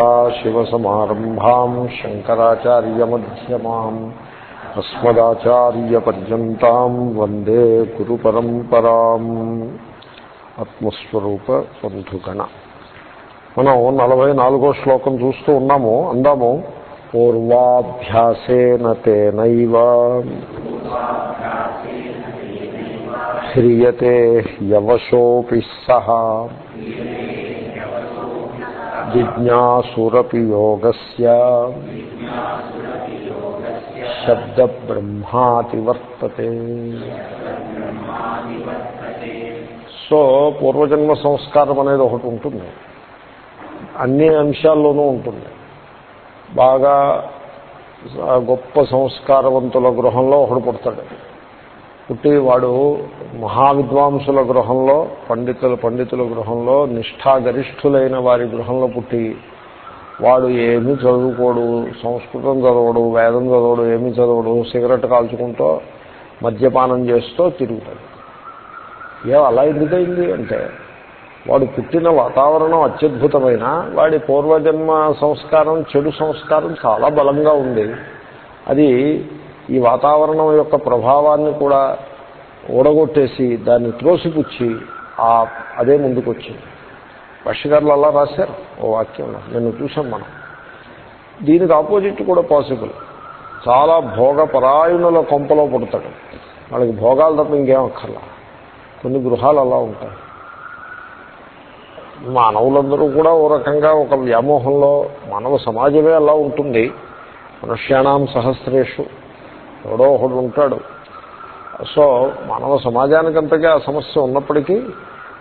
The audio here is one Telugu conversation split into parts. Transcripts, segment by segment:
శివసమారంభాం శంకరాచార్యమ్యమాం అస్మదాచార్యపర్యంతం వందే గురు పరంపరాం ఆత్మస్వరూప బంధుగణ మనం నలభై నాలుగో శ్లోకం చూస్తూ ఉన్నాము. అందాము పూర్వాభ్యాసేన తేనైవ హ్రియతే యవశోపి సహా జిజ్ఞాసురపి యోగస్య శబ్ద బ్రహ్మాతి వర్తతే సో పూర్వజన్మ సంస్కారం అనేది ఒకటి ఉంటుంది. అన్ని అంశాల్లోనూ ఉంటుంది. బాగా గొప్ప సంస్కారవంతుల గృహంలో ఒకడు పుడతాడు. పుట్టి వాడు మహావిద్వాంసుల గృహంలో పండితుల పండితుల గృహంలో నిష్ఠాగరిష్ఠులైన వారి గృహంలో పుట్టి వాడు ఏమీ చదువుకోడు సంస్కృతం చదవడు వేదం చదవడు ఏమీ చదవడు సిగరెట్ కాల్చుకుంటూ మద్యపానం చేస్తూ తిరుగుతాడు. ఏ అలా ఎందుకైంది అంటే వాడు పుట్టిన వాతావరణం అత్యద్భుతమైన వాడి పూర్వజన్మ సంస్కారం చెడు సంస్కారం చాలా బలంగా ఉంది. అది ఈ వాతావరణం యొక్క ప్రభావాన్ని కూడా ఊడగొట్టేసి దాన్ని త్రోసిపుచ్చి ఆ అదే ముందుకొచ్చింది. భాష్యకారులు అలా రాశారు ఓ వాక్యంలో. నేను చూసాం మనం. దీనికి ఆపోజిట్ కూడా పాసిబుల్. చాలా భోగపరాయణుల కొంపలో పుడతాడు. వాళ్ళకి భోగాలు తప్ప ఇంకేం అక్కర్లా. కొన్ని గృహాలు అలా ఉంటాయి. మానవులందరూ కూడా ఓ రకంగా ఒక వ్యామోహంలో మానవ సమాజమే అలా ఉంటుంది. మనుష్యానాం సహస్రేషు. ఎవడో ఒకడు ఉంటాడు. సో మానవ సమాజానికంతగా ఆ సమస్య ఉన్నప్పటికీ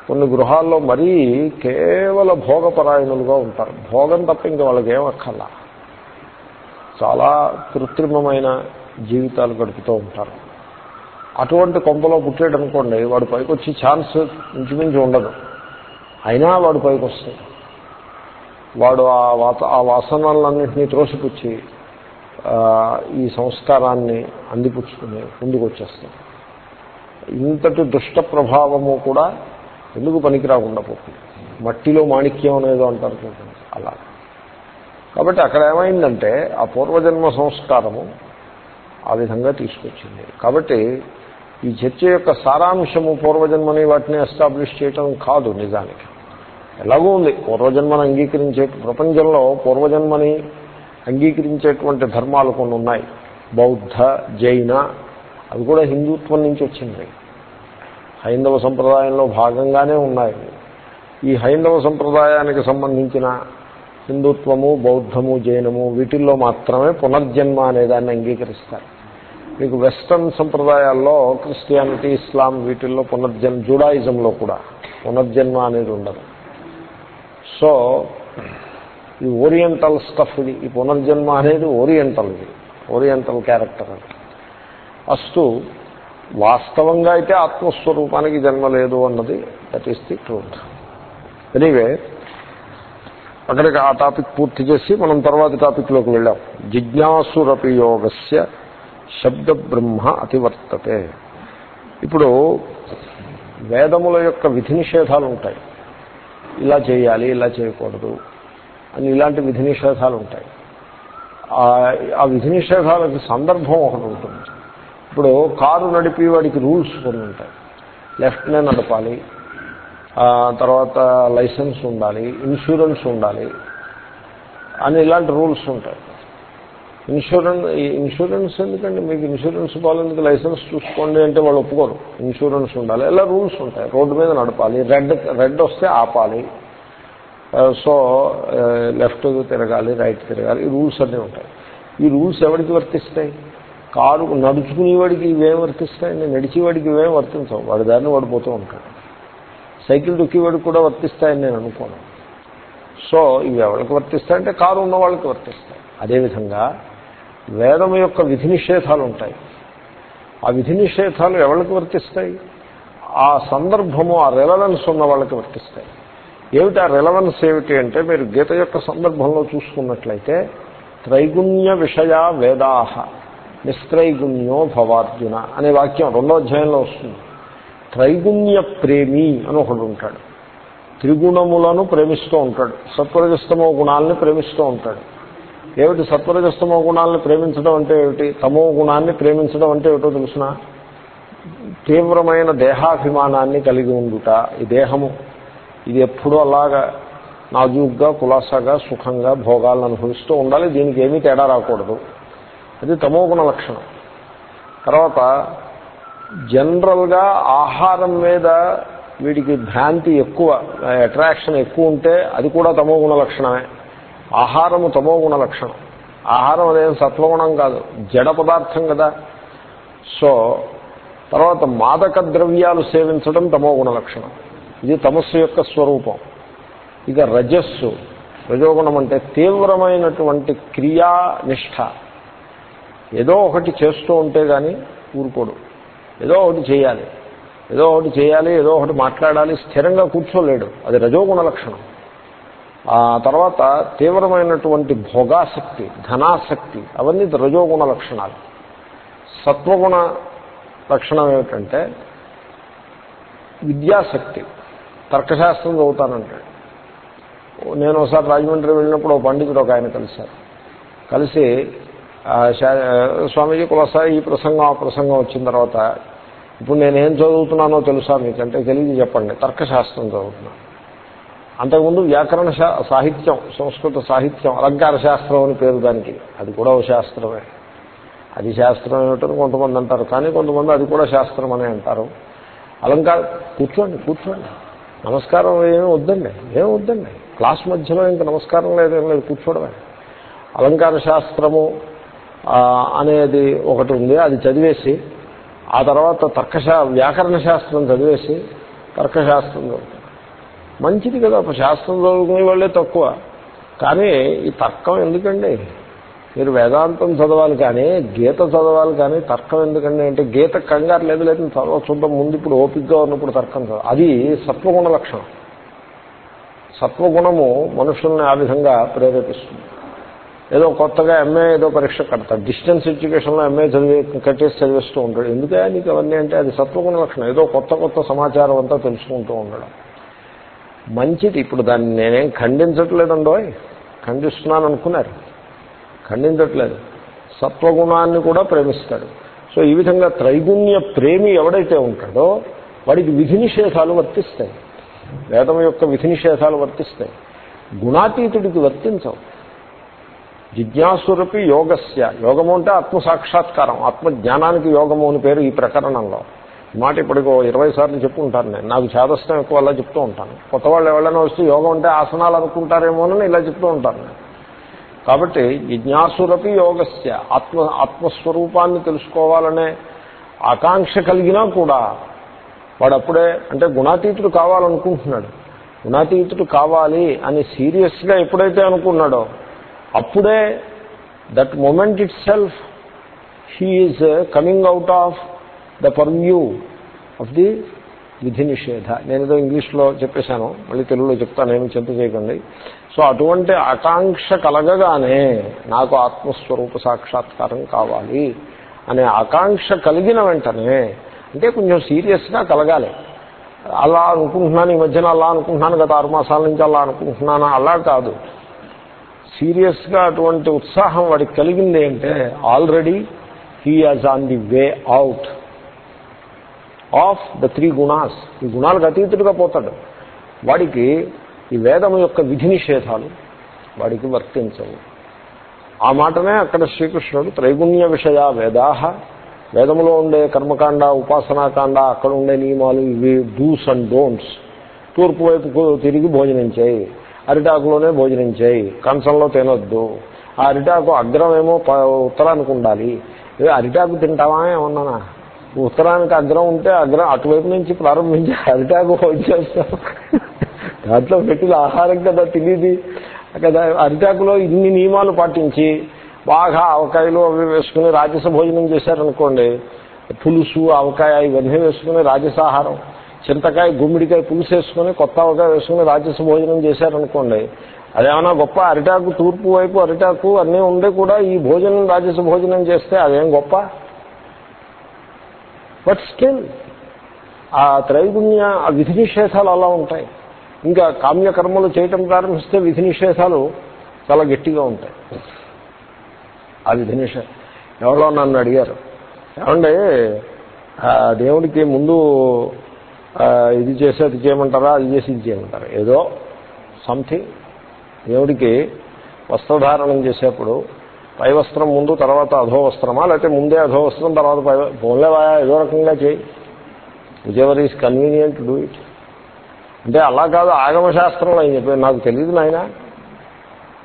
కొన్ని గృహాల్లో మరీ కేవల భోగపరాయణులుగా ఉంటారు. భోగం తప్ప ఇంక వాళ్ళకి ఏమక్కల చాలా కృత్రిమమైన జీవితాలు గడుపుతూ ఉంటారు. అటువంటి కొంపలో పుట్టాడు అనుకోండి వాడు పైకి వచ్చి ఛాన్స్ ఇంచుమించు ఉండదు. అయినా వాడు పైకి వస్తాడు వాడు ఆ వాత ఆ వాసనలన్నింటినీ త్రోసిపుచ్చి ఈ సంస్కారాన్ని అందిపుచ్చుకుని ముందుకు ఇంతటి దుష్ట ప్రభావము కూడా ఎందుకు పనికి రాకుండాపోతుంది మట్టిలో మాణిక్యం అనేదో అంటారు చూడండి. అలా. కాబట్టి అక్కడ ఏమైందంటే ఆ పూర్వజన్మ సంస్కారము ఆ విధంగా తీసుకొచ్చింది. కాబట్టి ఈ చర్చ యొక్క సారాంశము పూర్వజన్మని వాటిని ఎస్టాబ్లిష్ చేయటం కాదు నిజానికి. ఎలాగో ఉంది. పూర్వజన్మను అంగీకరించే ప్రపంచంలో పూర్వజన్మని అంగీకరించేటువంటి ధర్మాలు కొన్ని ఉన్నాయి. బౌద్ధ జైన అవి కూడా హిందుత్వం నుంచి వచ్చింది. హైందవ సంప్రదాయంలో భాగంగానే ఉన్నాయి. ఈ హైందవ సంప్రదాయానికి సంబంధించిన హిందుత్వము బౌద్ధము జైనము వీటిల్లో మాత్రమే పునర్జన్మ అనేదాన్ని అంగీకరిస్తారు. మీకు వెస్టర్న్ సంప్రదాయాల్లో క్రిస్టియానిటీ ఇస్లాం వీటిల్లో పునర్జన్మ జుడాయిజంలో కూడా పునర్జన్మ అనేది ఉండదు. సో ఈ ఓరియంటల్ స్టఫ్ ఇది. ఈ పునర్జన్మ అనేది ఓరియంటల్ ఇది. ఓరియంటల్ క్యారెక్టర్ అది. అస్తు వాస్తవంగా అయితే ఆత్మస్వరూపానికి జన్మ లేదు అన్నది that is the truth anyway అక్కడికి ఆ టాపిక్ పూర్తి చేసి మనం తర్వాత టాపిక్లోకి వెళ్ళాం. జిజ్ఞాసురపి యోగస్య శబ్ద బ్రహ్మ అతివర్తతే. ఇప్పుడు వేదముల యొక్క విధి నిషేధాలు ఉంటాయి. ఇలా చేయాలి ఇలా చేయకూడదు. అని ఇలాంటి విధి నిషేధాలు ఉంటాయి. ఆ విధి నిషేధాలకు సందర్భం ఒకటి ఉంటుంది. ఇప్పుడు కారు నడిపి వాడికి రూల్స్ కొన్ని ఉంటాయి. లెఫ్ట్నే నడపాలి తర్వాత లైసెన్స్ ఉండాలి ఇన్సూరెన్స్ ఉండాలి అని ఇలాంటి రూల్స్ ఉంటాయి. ఇన్సూరెన్స్ ఇన్సూరెన్స్ ఎందుకండి? మీకు ఇన్సూరెన్స్ పాలనకి లైసెన్స్ చూసుకోండి అంటే వాళ్ళు ఒప్పుకోరు. ఇన్సూరెన్స్ ఉండాలి. ఇలా రూల్స్ ఉంటాయి. రోడ్డు మీద నడపాలి రెడ్ రెడ్ వస్తే ఆపాలి. సో లెఫ్ట్ తిరగాలి రైట్ తిరగాలి ఈ రూల్స్ అన్నీ ఉంటాయి. ఈ రూల్స్ ఎవరికి వర్తిస్తాయి? కారు నడుచుకునేవాడికి ఇవేం వర్తిస్తాయండి నడిచేవాడికి ఇవేం వర్తించవు. వాడి దారిని వాడిపోతూ ఉంటాడు. సైకిల్ దొక్కేవాడికి కూడా వర్తిస్తాయని నేను అనుకోను. సో ఇవి ఎవరికి వర్తిస్తాయంటే కారు ఉన్న వాళ్ళకి వర్తిస్తాయి. అదేవిధంగా వేదం యొక్క విధి నిషేధాలు ఉంటాయి. ఆ విధి నిషేధాలు ఎవరికి వర్తిస్తాయి? ఆ సందర్భము ఆ రెలవెన్స్ ఉన్న వాళ్ళకి వర్తిస్తాయి. ఏమిటి ఆ రెలవెన్స్ ఏమిటి అంటే మీరు గీత యొక్క సందర్భంలో చూసుకున్నట్లయితే త్రైగుణ్య విషయ వేదాహ నిస్త్రైగుణ్యో భవార్జున అనే వాక్యం రెండో అధ్యాయంలో వస్తుంది. త్రైగుణ్య ప్రేమి అని ఒకడు ఉంటాడు. త్రిగుణములను ప్రేమిస్తూ ఉంటాడు. సత్వరజస్తమో గుణాలని ప్రేమిస్తూ ఉంటాడు. ఏమిటి సత్వరజస్తమో గుణాలను ప్రేమించడం అంటే ఏమిటి? తమో గుణాన్ని ప్రేమించడం అంటే ఏమిటో తెలుసిన? తీవ్రమైన దేహాభిమానాన్ని కలిగి ఉండుట ఈ దేహము. ఇది ఎప్పుడూ అలాగా నాజూగ్గా కులాసాగా సుఖంగా భోగాలను అనుభవిస్తూ ఉండాలి. దీనికి ఏమీ తేడా రాకూడదు. అది తమోగుణ లక్షణం. తర్వాత జనరల్గా ఆహారం మీద వీడికి భ్రాంతి ఎక్కువ అట్రాక్షన్ ఎక్కువ ఉంటే అది కూడా తమోగుణ లక్షణమే. ఆహారము తమోగుణ లక్షణం. ఆహారం అదేం సత్వగుణం కాదు జడ పదార్థం కదా. సో తర్వాత మాదక ద్రవ్యాలు సేవించడం తమోగుణ లక్షణం. ఇది తమస్సు యొక్క స్వరూపం. ఇక రజస్సు రజోగుణం అంటే తీవ్రమైనటువంటి క్రియానిష్ట. ఏదో ఒకటి చేస్తూ ఉంటే కానీ ఊరుకోడు. ఏదో ఒకటి చేయాలి. ఏదో ఒకటి చేయాలి ఏదో ఒకటి మాట్లాడాలి స్థిరంగా కూర్చోలేడు. అది రజోగుణ లక్షణం. ఆ తర్వాత తీవ్రమైనటువంటి భోగాసక్తి ధనాసక్తి అవన్నీ రజోగుణ లక్షణాలు. సత్వగుణ లక్షణం ఏమిటంటే విద్యాశక్తి తర్కశాస్త్రం చదువుతానంటాడు. నేను ఒకసారి రాజమండ్రి వెళ్ళినప్పుడు ఒక పండితుడు ఒక ఆయన కలిశారు. కలిసి స్వామీజీ కులసారి ఈ ప్రసంగం ఆ ప్రసంగం వచ్చిన తర్వాత ఇప్పుడు నేనేం చదువుతున్నానో తెలుసా మీకంటే తెలియదు చెప్పండి. తర్కశాస్త్రం చదువుతున్నాను. అంతకుముందు వ్యాకరణ శా సాహిత్యం సంస్కృత సాహిత్యం అలంకార శాస్త్రం అని పేరు దానికి. అది కూడా ఒక శాస్త్రమే. అది శాస్త్రం ఏమిటని కొంతమంది అంటారు. కానీ కొంతమంది అది కూడా శాస్త్రం అని అంటారు. అలంకార కూర్చోండి కూర్చోండి. నమస్కారం ఏమీ వద్దండి ఏమి వద్దండి. క్లాస్ మధ్యలో ఇంకా నమస్కారం లేదేం లేదు కూర్చోవడమే. అలంకార శాస్త్రము అనేది ఒకటి ఉంది అది చదివేసి ఆ తర్వాత తర్కశా వ్యాకరణ శాస్త్రం చదివేసి తర్కశాస్త్రం చదువుతాం. మంచిది కదా శాస్త్రం చదువుకునే వాళ్ళే తక్కువ. కానీ ఈ తర్కం ఎందుకండి? మీరు వేదాంతం చదవాలి కానీ గీత చదవాలి కానీ తర్కం ఎందుకండి అంటే గీత కంగారు లేదు లేదు చదవ చూద్దాం ముందు ఇప్పుడు ఓపికగా ఉన్నప్పుడు తర్కం చదవ అది సత్వగుణ లక్షణం. సత్వగుణము మనుషుల్ని ఆ విధంగా ప్రేరేపిస్తుంది. ఏదో కొత్తగా ఎంఏ ఏదో పరీక్ష కడతాడు. డిస్టెన్స్ ఎడ్యుకేషన్లో ఎంఏ చదివి కట్టేసి చదివిస్తూ ఉంటాడు. ఎందుకే నీకు అవన్నీ అంటే అది సత్వగుణ లక్షణం. ఏదో కొత్త కొత్త సమాచారం అంతా తెలుసుకుంటూ ఉండడం. మంచిది. ఇప్పుడు దాన్ని నేనేం ఖండించట్లేదండో ఖండిస్తున్నాను అనుకున్నారు ఖండించట్లేదు. సత్వగుణాన్ని కూడా ప్రేమిస్తాడు. సో ఈ విధంగా త్రైగుణ్య ప్రేమి ఎవడైతే ఉంటాడో వాడికి విధి నిషేధాలు వర్తిస్తాయి. వేదం యొక్క విధి నిషేధాలు వర్తిస్తాయి. గుణాతీతుడికి వర్తించవు. జిజ్ఞాసురపి యోగస్య. యోగము అంటే ఆత్మసాక్షాత్కారం ఆత్మజ్ఞానానికి యోగము అని పేరు ఈ ప్రకరణంలో. మాట ఇప్పటికో ఇరవై సార్లు చెప్పుకుంటాను నేను. నాకు చేదస్థం ఎక్కువ అలా చెప్తూ ఉంటాను. కొత్త వాళ్ళు ఎవరైనా వస్తే యోగం అంటే ఆసనాలు అనుకుంటారేమోనని ఇలా చెప్తూ ఉంటాను నేను. కాబట్టి జిజ్ఞాసురపి యోగస్య ఆత్మ ఆత్మస్వరూపాన్ని తెలుసుకోవాలనే ఆకాంక్ష కలిగినా కూడా వాడు అప్పుడే అంటే గుణాతీతుడు కావాలనుకుంటున్నాడు. గుణాతీతుడు కావాలి అని సీరియస్గా ఎప్పుడైతే అనుకున్నాడో అప్పుడే that moment itself he's coming out of the purview of the విధి నిషేధ నేనేదో ఇంగ్లీష్లో చెప్పేశాను మళ్ళీ తెలుగులో చెప్తాను ఏమి చింత చేయకండి. సో అటువంటి ఆకాంక్ష కలగగానే నాకు ఆత్మస్వరూప సాక్షాత్కారం కావాలి అనే ఆకాంక్ష కలిగిన వెంటనే అంటే కొంచెం సీరియస్గా కలగాలి. అలా అనుకుంటున్నాను ఈ మధ్యన అలా అనుకుంటున్నాను గత ఆరు మాసాల నుంచి అలా అనుకుంటున్నాను? అలా కాదు. సీరియస్గా అటువంటి ఉత్సాహం వాడికి కలిగింది అంటే already he has on the way out of the three gunas. ఈ గుణాలకు అతీతుడిగా పోతాడు. వాడికి ఈ వేదం యొక్క విధి నిషేధాలు వాడికి వర్తించవు. ఆ మాటనే అక్కడ శ్రీకృష్ణుడు త్రైగుణ్య విషయ వేదాహ వేదములో ఉండే కర్మకాండ ఉపాసనాకాండ అక్కడ ఉండే నియమాలు ఇవి డూస్ అండ్ డోంట్స్ తూర్పు వైపుకు తిరిగి భోజనం చేయి అరిటాకులోనే భోజనం చేయి కంచంలో తినొద్దు. ఆ అరిటాకు అగ్రం ఏమో ఉత్తరానికి ఉండాలి. అరిటాకు తింటావా ఏమన్నానా? ఉత్తరానికి అగ్రం ఉంటే అగ్రం అటువైపు నుంచి ప్రారంభించి అరిటాకు వచ్చేస్తాం దాంట్లో పెట్టిన ఆహారం కదా తినేది. కదా అరిటాకులో ఇన్ని నియమాలు పాటించి బాగా ఆవకాయలు అవి వేసుకుని రాజస భోజనం చేశారనుకోండి పులుసు ఆవకాయ ఇవన్నీ వేసుకుని రాజసాహారం చింతకాయ గుమ్మిడికాయ పులుసు వేసుకుని కొత్త ఆవకాయ వేసుకుని రాజస భోజనం చేశారనుకోండి అదేమన్నా గొప్ప అరిటాకు తూర్పు వైపు అరిటాకు అన్నీ ఉండే కూడా ఈ భోజనం రాజస భోజనం చేస్తే అదేం గొప్ప? బట్ స్టిల్ ఆ త్రైగుణ్య ఆ విధి నిషేధాలు అలా ఉంటాయి. ఇంకా కామ్యకర్మలు చేయటం ప్రారంభిస్తే విధి నిషేధాలు చాలా గట్టిగా ఉంటాయి. ఆ విధి నిషేధం ఎవరో నన్ను అడిగారు. ఏమంటే దేవుడికి ముందు ఇది చేసి అది చేయమంటారా? అది చేసి ఇది చేయమంటారా? ఏదో సంథింగ్. దేవుడికి వస్త్రధారణం చేసేప్పుడు పై వస్త్రం ముందు తర్వాత అధో వస్త్రమా? లేకపోతే ముందే అధో వస్త్రం తర్వాత పై పోన్లేవా ఏదో రకంగా చేయి. Whichever is convenient do it అంటే అలా కాదు ఆగమశాస్త్రంలో ఆయన చెప్పారు నాకు తెలియదు నాయన.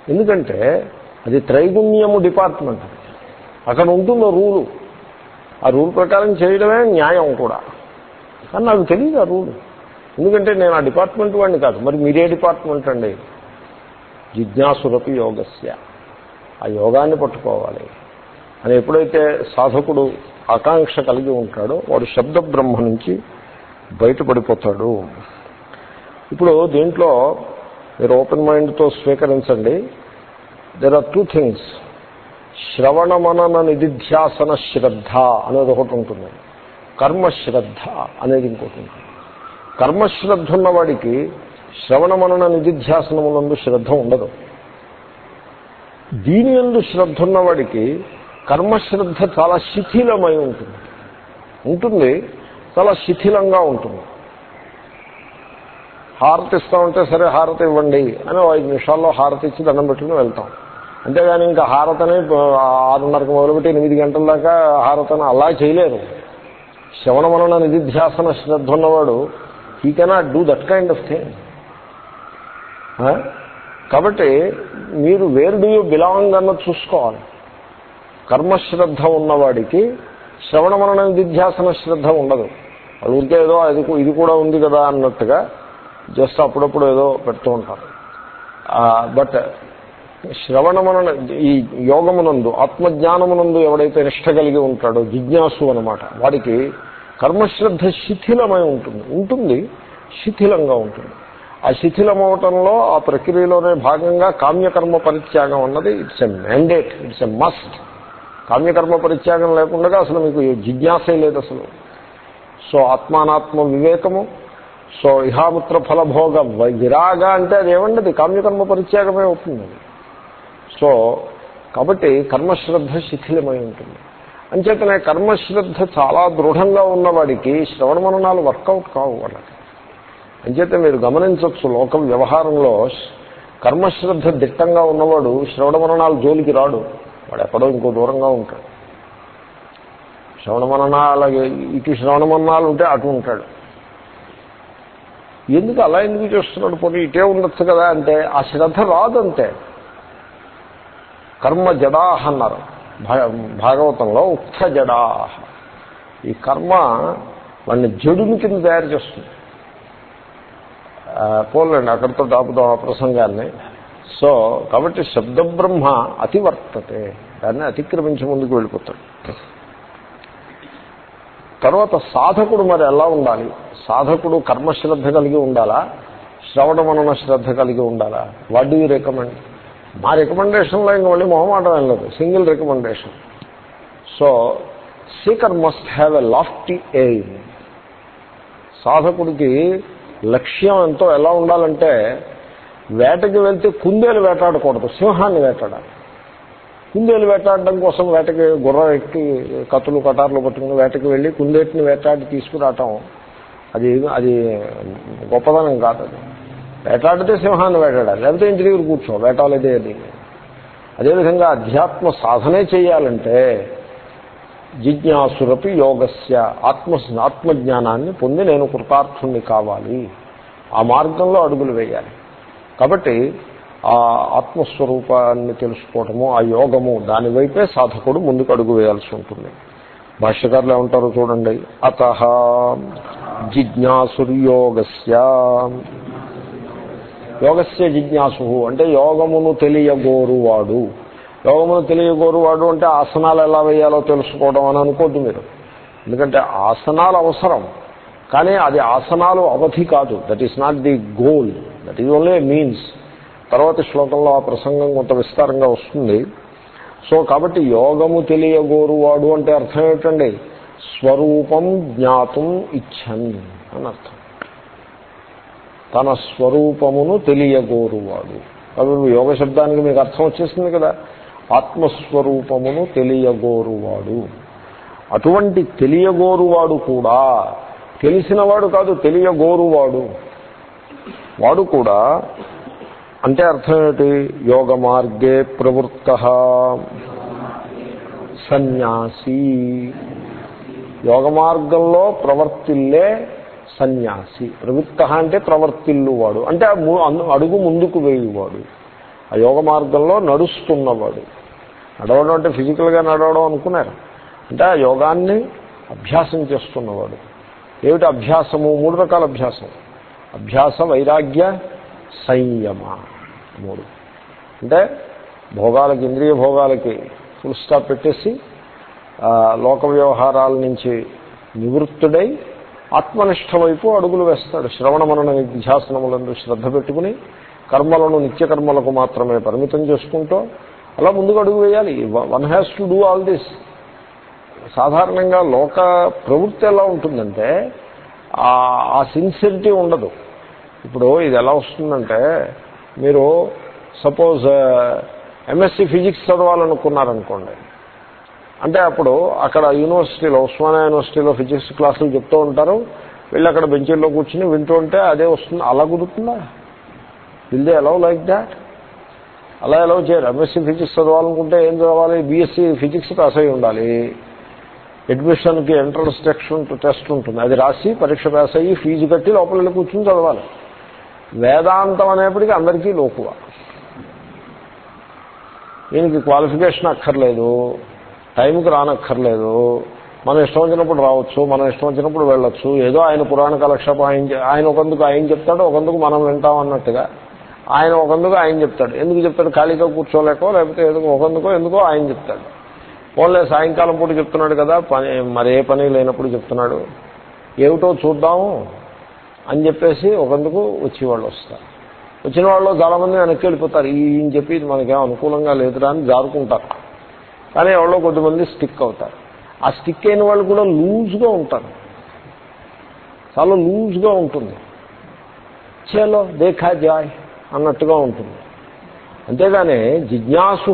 ఎందుకంటే అది త్రైగుణ్యము డిపార్ట్మెంట్. అక్కడ ఉంటుంది రూలు. ఆ రూల్ ప్రకారం చేయడమే న్యాయం కూడా. కానీ నాకు తెలియదు ఆ రూలు. ఎందుకంటే నేను ఆ డిపార్ట్మెంట్ వాడిని కాదు. మరి మీరే డిపార్ట్మెంట్ అండి? జిజ్ఞాసురపి యోగస్య. ఆ యోగాన్ని పట్టుకోవాలి. అని ఎప్పుడైతే సాధకుడు ఆకాంక్ష కలిగి ఉంటాడో వాడు శబ్ద బ్రహ్మ నుంచి బయటపడిపోతాడు. ఇప్పుడు దీంట్లో మీరు ఓపెన్ మైండ్తో స్వీకరించండి. దెర్ ఆర్ టూ థింగ్స్ శ్రవణ మనన నిధిధ్యాసన శ్రద్ధ అనేది ఒకటి ఉంటుంది. కర్మశ్రద్ధ అనేది ఇంకోటి ఉంటుంది. కర్మశ్రద్ధ ఉన్నవాడికి శ్రవణ మనన నిధిధ్యాసనములందు శ్రద్ధ ఉండదు. దీని ఎందు శ్రద్ధ ఉన్నవాడికి కర్మశ్రద్ధ చాలా శిథిలమై ఉంటుంది. ఉంటుంది. చాలా శిథిలంగా ఉంటుంది. హారతి ఇస్తామంటే సరే హారతి ఇవ్వండి అని ఐదు నిమిషాల్లో హారతి ఇచ్చి దండం పెట్టుకుని వెళ్తాం. అంతేగాని ఇంకా హారతని ఆరున్నరకు మొదలుపెట్టి ఎనిమిది గంటల దాకా హారతని అలా చేయలేరు. శ్రవణ వలన నిధిధ్యాసన శ్రద్ధ ఉన్నవాడు he cannot do that kind of thing కాబట్టి మీరు వేరు డూ యూ బిలాంగ్ అన్నది చూసుకోవాలి. కర్మశ్రద్ధ ఉన్నవాడికి శ్రవణ మరణ నిధిధ్యాసన శ్రద్ధ ఉండదు. అది ఉంటే ఏదో అది ఇది కూడా ఉంది కదా అన్నట్టుగా జస్ట్ అప్పుడప్పుడు ఏదో పెడుతూ ఉంటారు. బట్ శ్రవణమన ఈ యోగమునందు ఆత్మజ్ఞానమునందు ఎవడైతే నిష్ట కలిగి ఉంటాడో జిజ్ఞాసు అనమాట వాడికి కర్మశ్రద్ధ శిథిలమై ఉంటుంది. ఉంటుంది శిథిలంగా ఉంటుంది. ఆ శిథిలమవటంలో ఆ ప్రక్రియలోనే భాగంగా కామ్యకర్మ పరిత్యాగం అన్నది it's a mandate it's a must కామ్యకర్మ పరిత్యాగం లేకుండా అసలు మీకు జిజ్ఞాసే లేదు అసలు. సో ఆత్మానాత్మ వివేకము సో ఇహాముత్ర ఫలభోగ. విరాగ అంటే అదేమండి కామ్యకర్మ పరిత్యాగమే అవుతుంది సో కాబట్టి కర్మశ్రద్ధ శిథిలమై ఉంటుంది. అంచేతనే కర్మశ్రద్ధ చాలా దృఢంగా ఉన్నవాడికి శ్రవణ మననాలు వర్కౌట్ కావు వాళ్ళకి. అంచేత మీరు గమనించవచ్చు లోకం వ్యవహారంలో కర్మశ్రద్ధ దిట్టంగా ఉన్నవాడు శ్రవణ మననాలు జోలికి రాడు. వాడు ఎక్కడో ఇంకో దూరంగా ఉంటాడు. శ్రవణ మననాలు ఇటు శ్రవణ మననాలు ఉంటే అటు ఉంటాడు. ఎందుకు అలా ఎందుకు చేస్తున్నాడు పోనీ? ఇటే ఉండొచ్చు కదా అంటే ఆ శ్రద్ధ రాదంతే. కర్మ జడాహ అన్నారు. భాగవతంలో ఉక్త జడాహ. ఈ కర్మ వాడిని జడుని కింద తయారు చేస్తుంది. పోలండి అక్కడితో దాపుదాం ఆ ప్రసంగాన్ని. సో కాబట్టి శబ్దబ్రహ్మ అతివర్తతే. దాన్ని అతిక్రమించి ముందుకు వెళ్ళిపోతాడు. తర్వాత సాధకుడు మరి ఎలా ఉండాలి? సాధకుడు కర్మశ్రద్ధ కలిగి ఉండాలా? శ్రవణ మనన శ్రద్ధ కలిగి ఉండాలా? వాట్ డూ యూ రికమెండ్ మా రికమెండేషన్లో ఇంక మళ్ళీ మొహమాటం ఏం లేదు. Single recommendation so seeker must have a lofty aim సాధకుడికి లక్ష్యం ఎంతో ఎలా ఉండాలంటే వేటకి వెళ్తే కుందేలు వేటాడకూడదు సింహాన్ని వేటాడాలి. కుందేలు వేటాడడం కోసం వేటకి గుర్ర ఎక్కి కత్తులు కటార్లు పట్టుకుని వేటకి వెళ్ళి కుందేటిని వేటాడి తీసుకురావటం అది అది గొప్పదనం కాదు అది. వేటాడితే సింహాన్ని వేటాడాలి లేకపోతే ఇంటి దగ్గర కూర్చో వేటాలదే అది అదేవిధంగా అధ్యాత్మ సాధనే చేయాలంటే జిజ్ఞాసురపి యోగస్య ఆత్మ ఆత్మజ్ఞానాన్ని పొంది నేను కృతార్థుణ్ణి కావాలి. ఆ మార్గంలో అడుగులు వేయాలి. కాబట్టి ఆ ఆత్మస్వరూపాన్ని తెలుసుకోవటము ఆ యోగము దానివైపే సాధకుడు ముందుకు అడుగు వేయాల్సి ఉంటుంది. భాష్యకారులు ఏమంటారో చూడండి. అత జిజ్ఞాసుర్యోగస్య. యోగస్య జిజ్ఞాసు అంటే యోగమును తెలియగోరువాడు. యోగమును తెలియగోరువాడు అంటే ఆసనాలు ఎలా వేయాలో తెలుసుకోవడం అని అనుకోద్దు మీరు. ఎందుకంటే ఆసనాలు అవసరం. కానీ అది ఆసనాలు అవధి కాదు. That is not the goal that is only means తర్వాత శ్లోకంలో ఆ ప్రసంగం కొంత విస్తారంగా వస్తుంది. సో కాబట్టి యోగము తెలియగోరువాడు అంటే అర్థం ఏమిటండి? స్వరూపం జ్ఞాతం ఇచ్చన్ అని అర్థం. తన స్వరూపమును తెలియగోరువాడు కాబట్టి యోగ శబ్దానికి మీకు అర్థం వచ్చేసింది కదా? ఆత్మస్వరూపమును తెలియగోరువాడు అటువంటి తెలియగోరువాడు కూడా తెలిసినవాడు కాదు తెలియగోరువాడు వాడు కూడా అంటే అర్థం ఏమిటి? యోగ మార్గే ప్రవృత్త సన్యాసి. యోగ మార్గంలో ప్రవర్తిల్లే సన్యాసి. ప్రవృత్త అంటే ప్రవర్తిల్లువాడు. అంటే ము- అడుగు ముందుకు వేయువాడు. ఆ యోగ మార్గంలో నడుస్తున్నవాడు. నడవడం అంటే ఫిజికల్గా నడవడం అనుకున్నారు? అంటే ఆ యోగాన్ని అభ్యాసం చేస్తున్నవాడు. ఏమిటి అభ్యాసము? మూడు రకాల అభ్యాసం. అభ్యాస వైరాగ్య సంయమ మూడు. అంటే భోగాలకి ఇంద్రియ భోగాలకి ఫుల్ స్టాప్ పెట్టేసి లోక వ్యవహారాల నుంచి నివృత్తుడై ఆత్మనిష్ట వైపు అడుగులు వేస్తాడు. శ్రవణ మనన నిధ్యాసనములందు శ్రద్ధ పెట్టుకుని కర్మలను నిత్యకర్మలకు మాత్రమే పరిమితం చేసుకుంటూ అలా ముందుకు అడుగు వేయాలి. One has to do all this సాధారణంగా లోక ప్రవృత్తి ఎలా ఉంటుందంటే ఆ- ఆ సిన్సిరిటీ ఉండదు. ఇప్పుడు ఇది ఎలా వస్తుందంటే మీరు సపోజ్ ఎంఎస్సి ఫిజిక్స్ చదవాలనుకున్నారనుకోండి. అంటే అప్పుడు అక్కడ యూనివర్సిటీలో ఉస్మానియా యూనివర్సిటీలో ఫిజిక్స్ క్లాసులు చెప్తూ ఉంటారు. వెళ్ళి అక్కడ బెంచీల్లో కూర్చుని వింటూ ఉంటే అదే వస్తుంది. అలా కుదురుతుందా? Will they allow like that అలా ఎలా చేయరు. ఎంఎస్సీ ఫిజిక్స్ చదవాలనుకుంటే ఏం చదవాలి? బీఎస్సీ ఫిజిక్స్ పాస్ అయి ఉండాలి. అడ్మిషన్కి ఎంట్రన్స్ టెస్ట్ టెస్ట్ ఉంటుంది. అది రాసి పరీక్ష పాస్ అయ్యి ఫీజు కట్టి లోపల వెళ్ళి కూర్చుని చదవాలి. వేదాంతం అనేప్పటికీ అందరికీ లోకువ. దీనికి క్వాలిఫికేషన్ అక్కర్లేదు టైంకి రానక్కర్లేదు. మనం ఇష్టం వచ్చినప్పుడు రావచ్చు మనం ఇష్టం వచ్చినప్పుడు వెళ్ళొచ్చు. ఏదో ఆయన పురాణ కాలక్షేపం ఆయన ఆయన ఒకందుకు ఆయన చెప్తాడు ఒకందుకు మనం వింటాం అన్నట్టుగా ఆయన ఒకందుకు ఆయన చెప్తాడు. ఎందుకు చెప్తాడు? ఖాళీగా కూర్చోలేకో లేకపోతే ఏదో ఒకందుకో ఎందుకో ఆయన చెప్తాడు. ఓన్లే సాయంకాలం పూట చెప్తున్నాడు కదా పని మరే పని లేనప్పుడు చెప్తున్నాడు. ఏమిటో చూద్దాము. అని చెప్పేసి ఒకందుకు వచ్చేవాళ్ళు వస్తారు. వచ్చిన వాళ్ళు చాలామంది వెనక్కి వెళ్ళిపోతారు. ఈయన చెప్పి ఇది మనకేం అనుకూలంగా లేదురా అని జారుకుంటారు. కానీ ఎవరో కొద్దిమంది స్టిక్ అవుతారు. ఆ స్టిక్ అయిన వాళ్ళు కూడా లూజ్గా ఉంటారు. చాలా లూజ్గా ఉంటుంది. చలో దేఖా జాయ్ అన్నట్టుగా ఉంటుంది. అంతేగాని జిజ్ఞాసు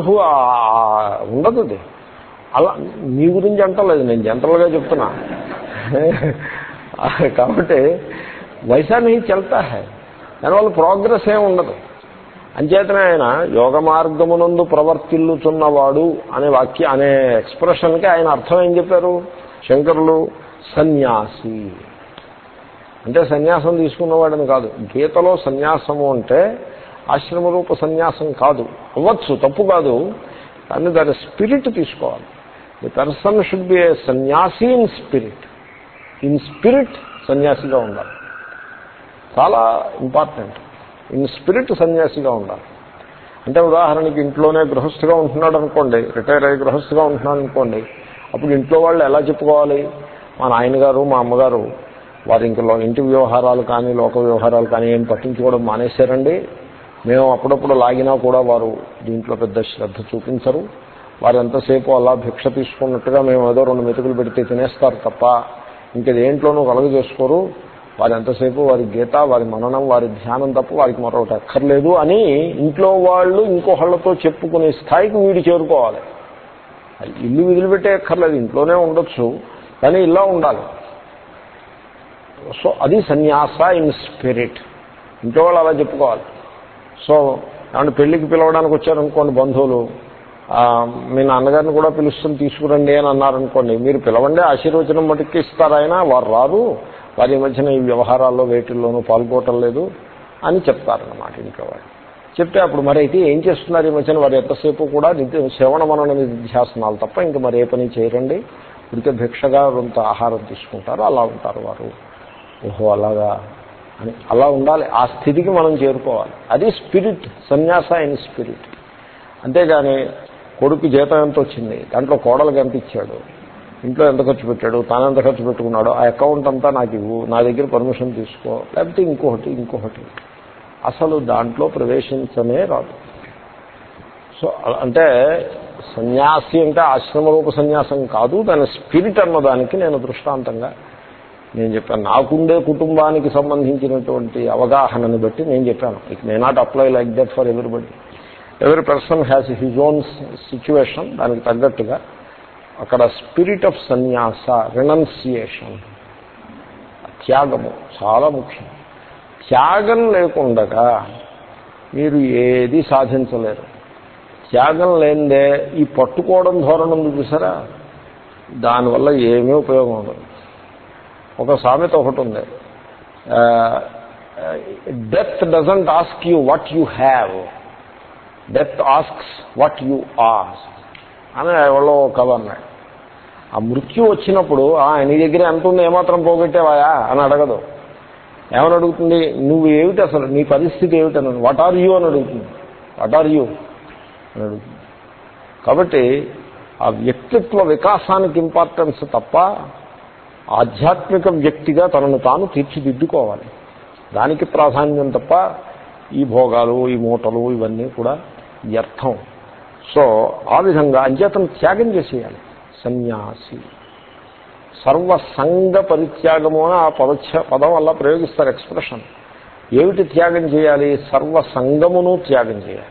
ఉండదు అది. అలా మీ గురించి అంటలేదు. నేను జనరల్గా చెప్తున్నా. కాబట్టి వైసా నుంచి చల్తా హై. దానివల్ల ప్రోగ్రెస్ ఏమి ఉండదు. అంచేతనే ఆయన యోగ మార్గమునందు ప్రవర్తిల్లుచున్నవాడు అనే వాక్య అనే ఎక్స్ప్రెషన్కి ఆయన అర్థం ఏం చెప్పారు? శంకరులు సన్యాసి. అంటే సన్యాసం తీసుకున్నవాడని కాదు. గీతలో సన్యాసము అంటే ఆశ్రమరూప సన్యాసం కాదు. అవ్వచ్చు తప్పు కాదు. కానీ దాని స్పిరిట్ తీసుకోవాలి. The person should be a sanyasi in spirit. In spirit సన్యాసిగా ఉండాలి. చాలా ఇంపార్టెంట్ ఇన్ స్పిరిట్ సన్యాసిగా ఉండాలి. అంటే ఉదాహరణకి ఇంట్లోనే గృహస్థిగా ఉంటున్నాడు అనుకోండి రిటైర్ అయ్యి గృహస్థిగా ఉంటున్నాడు అనుకోండి అప్పుడు ఇంట్లో వాళ్ళు ఎలా చెప్పుకోవాలి? మా నాయనగారు మా అమ్మగారు వారి ఇంట్లో ఇంటి వ్యవహారాలు కానీ లోక వ్యవహారాలు కానీ ఏం పట్టించుకోవడం మానేశారండి? మేము అప్పుడప్పుడు లాగినా కూడా వారు దీంట్లో పెద్ద శ్రద్ధ చూపించరు. వారు ఎంతసేపు అలా భిక్ష తీసుకున్నట్టుగా మేము ఏదో రెండు మెతుకులు పెడితే తినేస్తారు తప్ప ఇంకా దేంట్లోనూ కలుగజేసుకోరు. వారు ఎంతసేపు వారి గీత వారి మననం వారి ధ్యానం తప్ప వారికి మరొకటి అక్కర్లేదు అని ఇంట్లో వాళ్ళు ఇంకొకళ్ళతో చెప్పుకునే స్థాయికి వీడు చేరుకోవాలి. ఇల్లు వదిలిపెట్టే అక్కర్లేదు ఇంట్లోనే ఉండొచ్చు కానీ ఇలా ఉండాలి. సో అది సన్యాస ఇన్ స్పిరిట్. ఇంట్లో వాళ్ళు అలా చెప్పుకోవాలి. సో ఏమంటే పెళ్ళికి పిలవడానికి వచ్చారనుకోండి బంధువులు మీ నాన్నగారిని కూడా పిలుస్తుంది తీసుకురండి అని అన్నారనుకోండి మీరు పిలవండి ఆశీర్వచనం మటుకు ఇస్తారు ఆయన వారు రారు. వారి మధ్యన ఈ వ్యవహారాల్లో వేటిల్లోనూ పాల్గొనటం లేదు అని చెప్తారన్నమాట ఇంట్లో వాళ్ళు. చెప్తే అప్పుడు మరి అయితే ఏం చేస్తున్నారు ఈ మధ్యన? వారు ఎంతసేపు కూడా శ్రవణ మనన నిధ్యాసనాలు తప్ప ఇంకా మరి ఏ పని చేయరండి. ఇదికే భిక్షగా కొంత ఆహారం తీసుకుంటారు. అలా ఉంటారు వారు. ఓహో అలాగా అని అలా ఉండాలి. ఆ స్థితికి మనం చేరుకోవాలి. అది స్పిరిట్ సన్యాస ఇన్ స్పిరిట్. అంతేగాని కొడుకు జీతం ఎంత వచ్చింది దాంట్లో కోడలు ఎంత ఇచ్చాడు ఇంట్లో ఎంత ఖర్చు పెట్టాడు తాను ఎంత ఖర్చు పెట్టుకున్నాడో ఆ అకౌంట్ అంతా నాకు ఇవ్వు నా దగ్గర పర్మిషన్ తీసుకో లేకపోతే ఇంకొకటి ఇంకొకటి. అసలు దాంట్లో ప్రవేశించనే రాదు. సో అలా- అంటే సన్యాసి అంటే ఆశ్రమరూప సన్యాసం కాదు దాని స్పిరిట్ అన్నదానికి నేను దృష్టాంతంగా నేను చెప్పాను. నాకుండే కుటుంబానికి సంబంధించినటువంటి అవగాహనని బట్టి నేను చెప్పాను. It may not apply like that for everybody ఎవరి person has his own situation దానికి తగ్గట్టుగా అక్కడ స్పిరిట్ ఆఫ్ సన్యాస రినౌన్సియేషన్ త్యాగము చాలా ముఖ్యం. త్యాగం లేకుండగా మీరు ఏది సాధించలేరు. త్యాగం లేనిదే ఈ పట్టుకోవడం ధోరణి ఉంది చూసారా? దానివల్ల ఏమీ ఉపయోగం ఉండదు. ఒక సామెత ఒకటి ఉంది. Death doesn't ask you what you have death asks what you are అని ఎవరో కథ అన్నాడు. ఆ మృత్యు వచ్చినప్పుడు నీ దగ్గర ఎంత ఉంది ఏమాత్రం పోగొట్టేవాయా? అని అడగదు. ఏమని అడుగుతుంది? నువ్వు ఏమిటి అసలు? నీ పరిస్థితి ఏమిటని వాట్ ఆర్ యూ అని అడుగుతుంది. వాట్ ఆర్ యూ అని అడుగుతుంది. కాబట్టి ఆ వ్యక్తిత్వ వికాసానికి ఇంపార్టెన్స్ తప్ప ఆధ్యాత్మిక వ్యక్తిగా తనను తాను తీర్చిదిద్దుకోవాలి. దానికి ప్రాధాన్యం తప్ప ఈ భోగాలు ఈ మూటలు ఇవన్నీ కూడా వ్యర్థం. సో ఆ విధంగా అంచేతను త్యాగం చేసేయాలి. సన్యాసి. సర్వసంగ పరిత్యాగము అని ఆ పదచ్చ పదం వల్ల ప్రయోగిస్తారు ఎక్స్ప్రెషన్. ఏమిటి త్యాగం చేయాలి? సర్వసంగమును త్యాగం చేయాలి.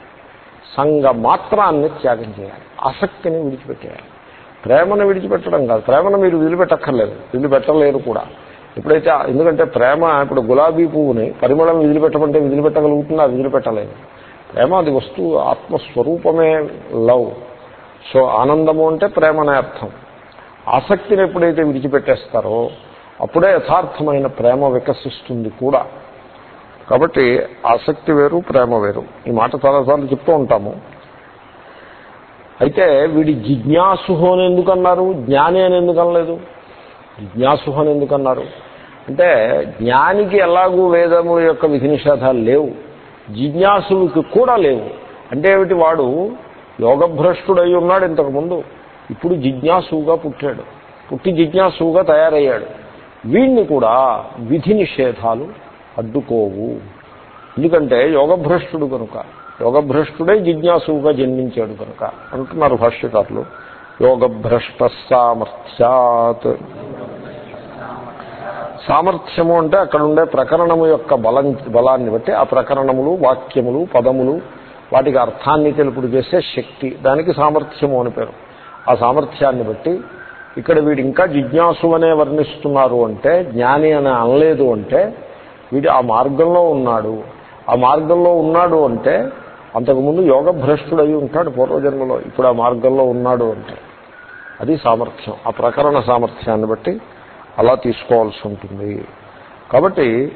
సంగ మాత్రాన్ని త్యాగం చేయాలి. ఆసక్తిని విడిచిపెట్టేయాలి. ప్రేమను విడిచిపెట్టడం కాదు. ప్రేమను మీరు వదిలిపెట్టక్కర్లేదు. వదిలిపెట్టలేరు కూడా. ఎప్పుడైతే ఎందుకంటే ప్రేమ ఇప్పుడు గులాబీ పువ్వుని పరిమళం వదిలిపెట్టమంటే వదిలిపెట్టగలుగుతుందా? వదిలిపెట్టలేదు. ప్రేమ అది వస్తువు ఆత్మస్వరూపమే లవ్. సో ఆనందము అంటే ప్రేమనే అర్థం. ఆసక్తిని ఎప్పుడైతే విడిచిపెట్టేస్తారో అప్పుడే యథార్థమైన ప్రేమ వికసిస్తుంది కూడా. కాబట్టి ఆసక్తి వేరు ప్రేమ వేరు. ఈ మాట చాలాసార్లు చెప్తూ ఉంటాము. అయితే వీడి జిజ్ఞాసు అని ఎందుకన్నారు జ్ఞాని అని ఎందుకనలేదు జిజ్ఞాసు అని ఎందుకన్నారు అంటే జ్ఞానికి ఎలాగూ వేదము యొక్క విధి నిషేధాలు లేవు. జిజ్ఞాసులకి కూడా లేవు. అంటే ఏమిటి? వాడు యోగభ్రష్టుడై ఉన్నాడు ఇంతకుముందు. ఇప్పుడు జిజ్ఞాసుగా పుట్టాడు. పుట్టి జిజ్ఞాసుగా తయారయ్యాడు. వీణ్ణి కూడా విధి నిషేధాలు అడ్డుకోవు. ఎందుకంటే యోగభ్రష్టుడు కనుక యోగభ్రష్టుడే జిజ్ఞాసుగా జన్మించాడు కనుక. అంటున్నారు భాష్యకారులు. యోగభ్రష్ట సామర్థ్యాత్ సామర్థ్యము అంటే అక్కడ ఉండే ప్రకరణము యొక్క బలం బలాన్ని బట్టి ఆ ప్రకరణములు వాక్యములు పదములు వాటికి అర్థాన్ని తెలుపుడు చేసే శక్తి. దానికి సామర్థ్యము అని పేరు. ఆ సామర్థ్యాన్ని బట్టి ఇక్కడ వీడు ఇంకా జిజ్ఞాసు అనే వర్ణిస్తున్నారు అంటే జ్ఞాని అని అనలేదు అంటే వీడు ఆ మార్గంలో ఉన్నాడు. ఆ మార్గంలో ఉన్నాడు అంటే అంతకుముందు యోగ భ్రష్టుడై ఉంటాడు పూర్వజన్మలో. ఇప్పుడు ఆ మార్గంలో ఉన్నాడు అంటే అది సామర్థ్యం. ఆ ప్రకరణ సామర్థ్యాన్ని బట్టి అలా తీసుకోవాల్సి ఉంటుంది. కాబట్టి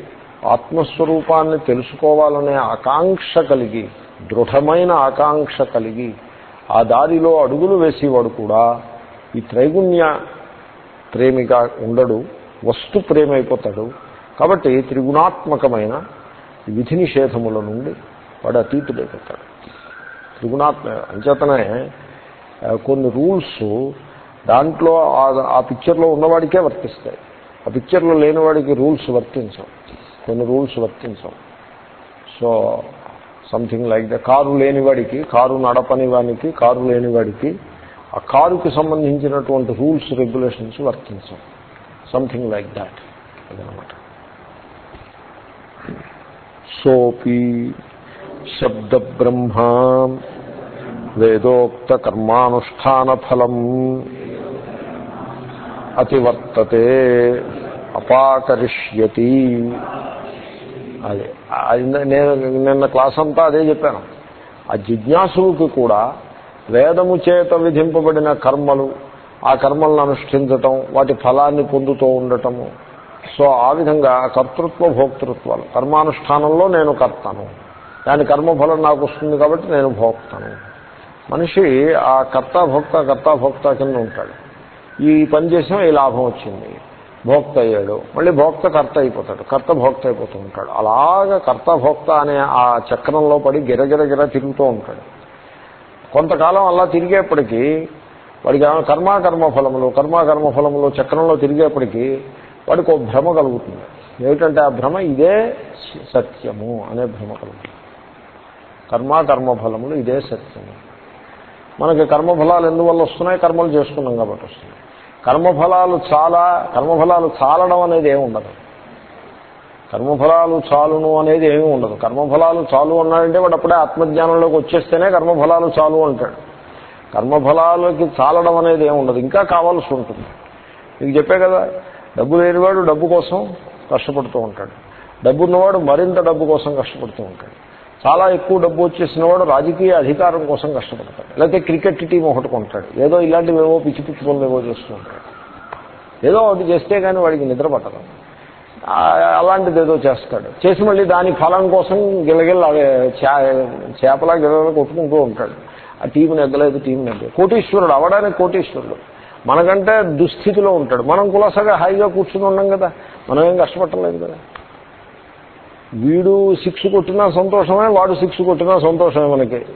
ఆత్మస్వరూపాన్ని తెలుసుకోవాలనే ఆకాంక్ష కలిగి దృఢమైన ఆకాంక్ష కలిగి ఆ దారిలో అడుగులు వేసేవాడు కూడా ఈ త్రైగుణ్య ప్రేమిగా ఉండడు వస్తు ప్రేమైపోతాడు. కాబట్టి త్రిగుణాత్మకమైన విధి నిషేధముల నుండి వాడు అతీతుడైపోతాడు. త్రిగుణాత్మ అంచేతనే కొన్ని రూల్స్ దాంట్లో ఆ- పిక్చర్లో ఉన్నవాడికే వర్తిస్తాయి. ఆ పిక్చర్లో లేనివాడికి రూల్స్ వర్తించవు. కొన్ని rules వర్తించవు. So something like the car లేనివాడికి కారు నడపని వానికి కారు లేనివాడికి ఆ కారుకి సంబంధించినటువంటి రూల్స్ రెగ్యులేషన్స్ వర్తించవు. సంథింగ్ లైక్ దాట్ అదనమాట. సోపి శబ్ద బ్రహ్మ వేదోక్త కర్మానుష్ఠాన ఫలం అతివర్తతే అపాకరిష్యతి. అదే అది నేను నిన్న క్లాస్ అంతా అదే చెప్పాను. ఆ జిజ్ఞాసుకి కూడా వేదము చేత విధింపబడిన కర్మలు ఆ కర్మలను అనుష్ఠించటం వాటి ఫలాన్ని పొందుతూ ఉండటము. సో ఆ విధంగా కర్తృత్వ భోక్తృత్వాలు. కర్మానుష్ఠానంలో నేను కర్తను. దాని కర్మఫలం నాకు వస్తుంది కాబట్టి నేను భోక్తను. మనిషి ఆ కర్త భోక్త కర్త భోక్త కింద ఉంటాడు. ఈ పని చేసినా ఈ లాభం వచ్చింది. భోక్త అయ్యాడు మళ్ళీ భోక్త కర్త అయిపోతాడు. కర్త భోక్త అయిపోతూ ఉంటాడు. అలాగ కర్త భోక్త అనే ఆ చక్రంలో పడి గిరగిరగిర తిరుగుతూ ఉంటాడు. కొంతకాలం అలా తిరిగేప్పటికీ వాడికి ఏమైనా కర్మాకర్మ ఫలములు కర్మాకర్మ ఫలములు చక్రంలో తిరిగేప్పటికీ వాడికి ఒక భ్రమ కలుగుతుంది. ఏమిటంటే ఆ భ్రమ ఇదే సత్యము అనే భ్రమ కలుగుతుంది. కర్మాకర్మ ఫలములు ఇదే సత్యము. మనకి కర్మఫలాలు ఎందువల్ల వస్తున్నాయి? కర్మలు చేసుకున్నాం కాబట్టి వస్తున్నాయి. కర్మఫలాలు చాలా కర్మఫలాలు చాలడం అనేది ఏమి ఉండదు. కర్మఫలాలు చాలును అనేది ఏమీ ఉండదు. కర్మఫలాలు చాలు అన్నాడంటే వాడు అప్పుడే ఆత్మజ్ఞానంలోకి వచ్చేస్తేనే కర్మఫలాలు చాలు అంటాడు. కర్మఫలాలకి చాలడం అనేది ఏమి ఉండదు. ఇంకా కావాల్సి ఉంటుంది. మీకు చెప్పే కదా డబ్బు లేనివాడు డబ్బు కోసం కష్టపడుతూ ఉంటాడు. డబ్బు ఉన్నవాడు మరింత డబ్బు కోసం కష్టపడుతూ ఉంటాడు. చాలా ఎక్కువ డబ్బు వచ్చేసిన వాడు రాజకీయ అధికారం కోసం కష్టపడతాడు. లేకపోతే క్రికెట్ టీం ఒకటి కొంటాడు. ఏదో ఇలాంటివి ఏవో పిచ్చి పిచ్చి పనులు ఏవో చేస్తూ ఉంటాడు. ఏదో ఒకటి చేస్తే కానీ వాడికి నిద్ర పట్టదు. అలాంటిది ఏదో చేస్తాడు. చేసి మళ్ళీ దాని ఫలం కోసం గిలగిల చేపలా గిలగిల కొట్టుకుంటూ ఉంటాడు. ఆ టీం నెగ్గలేదు టీం నెగ్గలేదు. కోటీశ్వరుడు అవడానికి కోటీశ్వరుడు. మనకంటే దుస్థితిలో ఉంటాడు. మనం కులాసగా హాయిగా కూర్చుని ఉన్నాం కదా. మనం ఏం కష్టపడలేదు కదా. వీడు సిక్స్ కొట్టినా సంతోషమే వాడు సిక్స్ కొట్టినా సంతోషమే మనకి.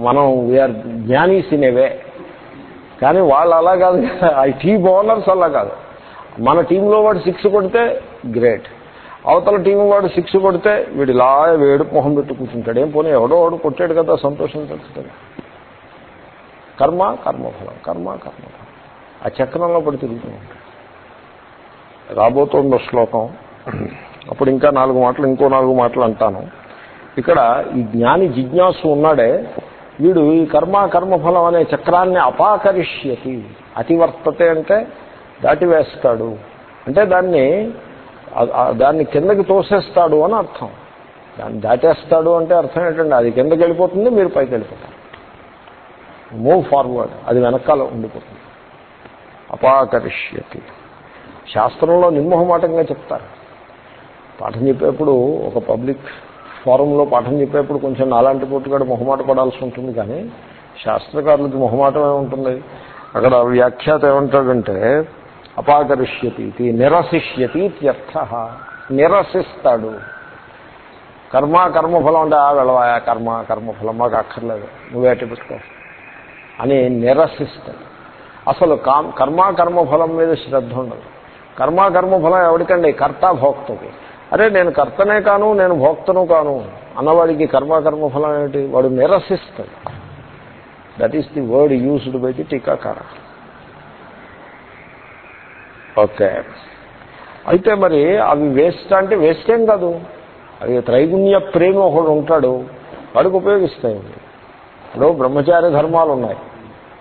మనం వీఆర్ జ్ఞానీస్ ఇన్ కానీ వాళ్ళు అలా కాదు కదా. ఆ టీ బౌలర్స్ అలా కాదు. మన టీంలో వాడు సిక్స్ కొడితే గ్రేట్. అవతల టీం వాడు సిక్స్ కొడితే వీడు ఇలా వేడు మొహం పెట్టి కూర్చుంటాడు. ఏం పోనీ ఎవడో వాడు కొట్టాడు కదా సంతోషం తెలుస్తుంది కర్మ కర్మఫలం కర్మ కర్మఫలం. ఆ చక్రంలో పడి తిరుగుతూ ఉంటాడు. రాబోతోందో శ్లోకం. అప్పుడు ఇంకా నాలుగు మాటలు ఇంకో నాలుగు మాటలు అంటాను. ఇక్కడ ఈ జ్ఞాని జిజ్ఞాసు ఉన్నాడే వీడు ఈ కర్మ కర్మఫలం అనే చక్రాన్ని అపాకరిష్యతి అతివర్తతే అంటే దాటివేస్తాడు. అంటే దాన్ని దాన్ని కిందకి తోసేస్తాడు అని అర్థం. దాన్ని దాటేస్తాడు అంటే అర్థం ఏంటండి అది కిందకి వెళ్ళిపోతుంది మీరు పైకి వెళ్ళిపోతారు. మూవ్ ఫార్వర్డ్ అది వెనకాల ఉండిపోతుంది. అపాకరిష్యతి. శాస్త్రంలో నిర్మోహమాటంగా చెప్తారు. పాఠం చెప్పేప్పుడు ఒక పబ్లిక్ ఫోరంలో పాఠం చెప్పేప్పుడు కొంచెం నాలాంటి పూటగాడు మొహమాట పడాల్సి ఉంటుంది కానీ శాస్త్రకారులకి మొహమాటమే ఉంటుంది. అక్కడ వ్యాఖ్యాత ఏమంటాడంటే అపాకరిష్యతి ఇది నిరసిష్యతి ఇత్యర్థ. నిరసిస్తాడు. కర్మ కర్మఫలం అంటే ఆ వెళ్ళవా కర్మ కర్మఫలం మాకు అక్కర్లేదు నువ్వే అట్టి పెట్టుకో అని నిరసిస్తాడు. అసలు కామ్ కర్మ కర్మఫలం మీద శ్రద్ధ ఉండదు. కర్మ కర్మఫలం ఎవరికండి కర్త భోక్తకి అరే నేను కర్తనే కాను నేను భోక్తను కాను. అన్నవాడికి కర్మ కర్మఫలం ఏమిటి? వాడు నిరసిస్తాడు. That is the word used by the టీకాకార. Okay అయితే మరి అవి వేస్ట్ అంటే వేస్ట్ ఏం కాదు. అది త్రైగుణ్య ప్రేమ ఒకడు ఉంటాడు. వాడికి ఉపయోగిస్తాయి. ఇప్పుడు బ్రహ్మచారి ధర్మాలు ఉన్నాయి.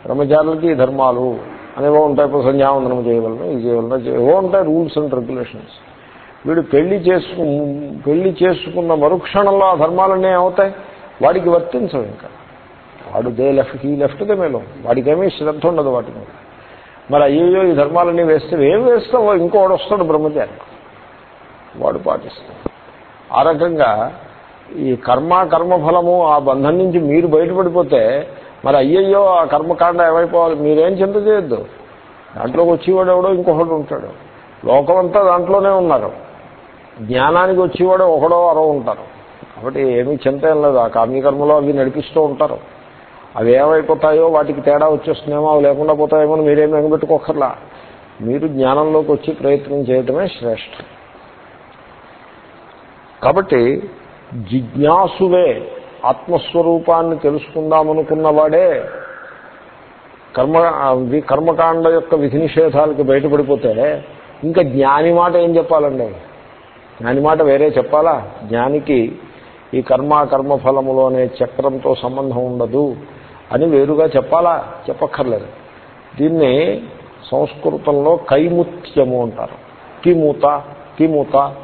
బ్రహ్మచారులకి ఈ ధర్మాలు అనేవో ఉంటాయి. ఇప్పుడు సంధ్యావందనం చేయవలను ఇది చేయవలన ఏవో ఉంటాయి రూల్స్ అండ్ రెగ్యులేషన్స్. వీడు పెళ్ళి చేసుకు పెళ్ళి చేసుకున్న మరుక్షణంలో ఆ ధర్మాలన్నీ అవుతాయి వాడికి వర్తించవు ఇంకా. వాడు they left he left they మేలో. వాడికి శ్రద్ధ ఉండదు వాటి మీద. మరి అయ్యో ఈ ధర్మాలన్నీ వేస్తే ఏం వేస్తావో? ఇంకోడు వస్తాడు బ్రహ్మచారి. వాడు పాటిస్తాడు. ఆ రకంగా ఈ కర్మ కర్మఫలము ఆ బంధం నుంచి మీరు బయటపడిపోతే మరి అయ్యయ్యో ఆ కర్మకాండ ఏమైపోవాలి? మీరేం చింత చేయొద్దు. దాంట్లోకి వచ్చేవాడు ఎవడో ఇంకొకడు ఉంటాడు. లోకమంతా దాంట్లోనే ఉన్నారు. జ్ఞానానికి వచ్చేవాడు ఒకడో అరో ఉంటారు. కాబట్టి ఏమీ చింత ఏం లేదు. ఆ కామ్యకర్మలో అవి నడిపిస్తూ ఉంటారు. అవి ఏమైపోతాయో వాటికి తేడా వచ్చేస్తున్నామో అవి లేకుండా పోతాయేమో అని మీరేమి ఎగబెట్టుకోకర్లా. మీరు జ్ఞానంలోకి వచ్చి ప్రయత్నం చేయటమే శ్రేష్టం కాబట్టి జిజ్ఞాసువే ఆత్మస్వరూపాన్ని తెలుసుకుందామనుకున్నవాడే కర్మ వి- కర్మకాండ యొక్క విధి నిషేధాలకు బయటపడిపోతే ఇంకా జ్ఞాని మాట ఏం చెప్పాలండి? జ్ఞాని మాట వేరే చెప్పాలా? జ్ఞానికి ఈ కర్మ కర్మఫలములు అనే చక్రంతో సంబంధం ఉండదు అని వేరుగా చెప్పాలా? చెప్పక్కర్లేదు. దీన్ని సంస్కృతంలో కైముత్యము అంటారు. కిముత కిముత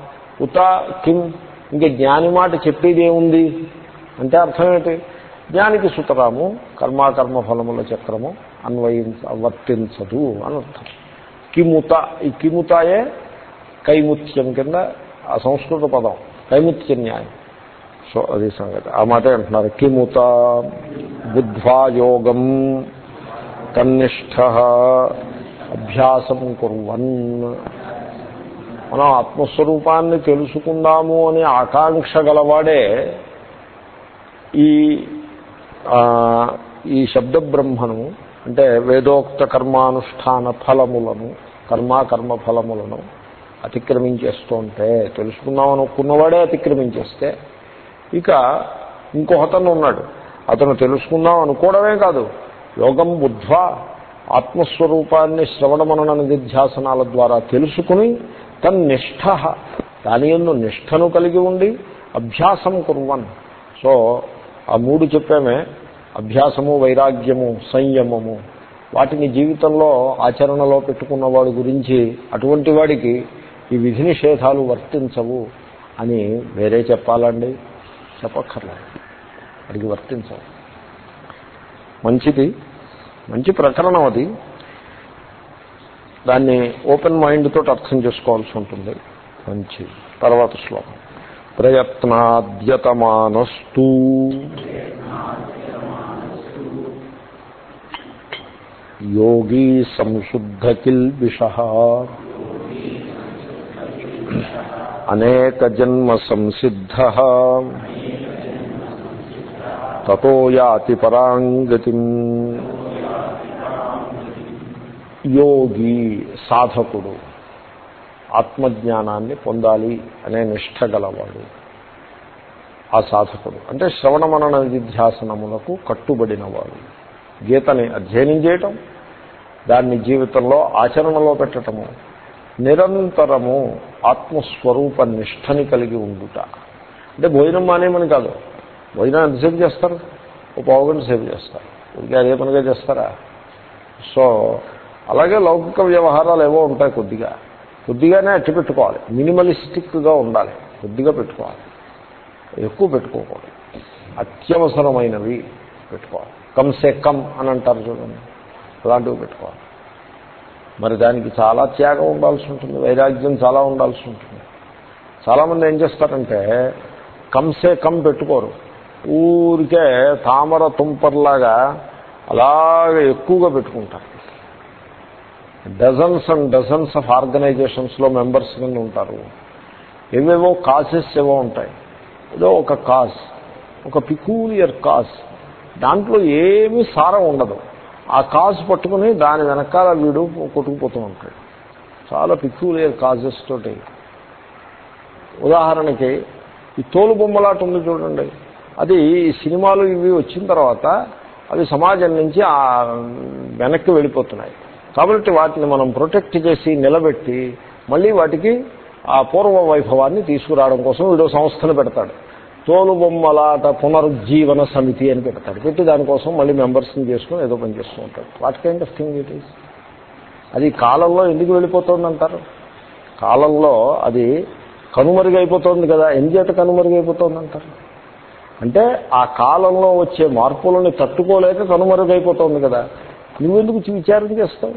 ఉత కిం ఇంకా జ్ఞాని మాట చెప్పేది ఏముంది? అంటే అర్థం ఏంటి? జ్ఞానికి సుతరాము కర్మాకర్మ ఫలముల చక్రము అన్వయించ వర్తించదు అని అర్థం. కిముత ఈ కిముతాయే కైముత్యం కింద సంస్కృత పదం కైముత్య న్యాయం సో అది సంగతి. ఆ మాట అంటున్నారు కిముత బుద్ధ్వాయోగం కనిష్ట అభ్యాసం కుర్వన్. మనం ఆత్మస్వరూపాన్ని తెలుసుకుందాము అనే ఆకాంక్ష గలవాడే ఈ ఈ శబ్ద బ్రహ్మను అంటే వేదోక్త కర్మానుష్ఠాన ఫలములను కర్మ కర్మ ఫలములను అతిక్రమించేస్తుంటే తెలుసుకుందాం అనుకున్నవాడే అతిక్రమించేస్తే ఇక ఇంకొకతను ఉన్నాడు. అతను తెలుసుకుందాం అనుకోవడమే కాదు యోగం బుద్ధ్వా ఆత్మస్వరూపాన్ని శ్రవణమనన నిధ్యాసనాల ద్వారా తెలుసుకుని తన్నిష్ట దాని ఎందు నిష్టను కలిగి ఉండి అభ్యాసం కుర్వన్. సో ఆ మూడు చెప్పామే అభ్యాసము వైరాగ్యము సంయమము. వాటిని జీవితంలో ఆచరణలో పెట్టుకున్నవాడు గురించి అటువంటి వాడికి ఈ విధి నిషేధాలు వర్తించవు అని వేరే చెప్పాలండి. చెప్పక్కర్లేదు. అడిగి వర్తించవు. మంచిది మంచి ప్రకరణం అది. దాన్ని ఓపెన్ మైండ్ తోటి అర్థం చేసుకోవాల్సి ఉంటుంది. మంచి. తర్వాత శ్లోకం. ప్రయత్నాద్యతమానస్తు. యోగీ సంశుద్ధ కిల్బిష అనేక జన్మ సంసిద్ధ తతో యాతి పరాంగతి. యోగి సాధకుడు. ఆత్మజ్ఞానాన్ని పొందాలి అనే నిష్ట గలవాడు. ఆ సాధకుడు. అంటే శ్రవణ మనన విధ్యాసనములకు కట్టుబడినవాడు. గీతని అధ్యయనం చేయటం దాన్ని జీవితంలో ఆచరణలో పెట్టడము నిరంతరము ఆత్మస్వరూప నిష్టని కలిగి ఉండుట. అంటే భోజనం మానేమని కాదు. భోజనం ఎంతసేపు చేస్తారు? ఒక పావుగంట సేపు చేస్తారు. ఇంకా అదే పనిగా చేస్తారా? సో అలాగే లౌకిక వ్యవహారాలు ఏవో ఉంటాయి కొద్దిగా. కొద్దిగానే అట్టి పెట్టుకోవాలి మినిమలిస్టిక్గా ఉండాలి. కొద్దిగా పెట్టుకోవాలి. ఎక్కువ పెట్టుకోకూడదు. అత్యవసరమైనవి పెట్టుకోవాలి. కమ్సే కమ్ అని అంటారు చూడండి. అలాంటివి పెట్టుకోవాలి. మరి దానికి చాలా త్యాగం ఉండాల్సి ఉంటుంది వైరాగ్యం చాలా ఉండాల్సి ఉంటుంది. చాలామంది ఏం చేస్తారంటే కంసే కమ్ పెట్టుకోరు. ఊరికే తామర తుంపర్లాగా అలాగే ఎక్కువగా పెట్టుకుంటారు. డజన్స్ అండ్ డజన్స్ ఆఫ్ ఆర్గనైజేషన్స్లో మెంబర్స్ కింద ఉంటారు. ఏవేవో కాసెస్ ఏవో ఉంటాయి. ఏదో ఒక కాజ్ ఒక పికూలియర్ కాజ్ దాంట్లో ఏమీ సారం ఉండదు. ఆ కాజ్ పట్టుకుని దాని వెనకాల వీడు కొట్టుకుపోతూ ఉంటాడు. చాలా పిక్యూలియర్ కాజెస్ తోటి. ఉదాహరణకి ఈ తోలు బొమ్మలాట ఉంది చూడండి. అది సినిమాలు ఇవి వచ్చిన తర్వాత అవి సమాజం నుంచి ఆ వెనక్కి వెళ్ళిపోతున్నాయి. కాబట్టి వాటిని మనం ప్రొటెక్ట్ చేసి నిలబెట్టి మళ్ళీ వాటికి ఆ పూర్వ వైభవాన్ని తీసుకురావడం కోసం వీడో సంస్థను పెడతాడు. తోలుబొమ్మలాట పునరుజ్జీవన సమితి అని పెడతాడు. పెట్టి దానికోసం మళ్ళీ మెంబర్స్ని చేసుకుని ఏదో పని చేస్తూ ఉంటాడు. What kind of thing it is అది కాలంలో ఎందుకు వెళ్ళిపోతుందంటారు? కాలంలో అది కనుమరుగైపోతుంది కదా. ఎందుచేత కనుమరుగైపోతుందంటారు? అంటే ఆ కాలంలో వచ్చే మార్పులని తట్టుకోలేక కనుమరుగైపోతుంది కదా. నువ్వెందుకు విచారం చేస్తావు?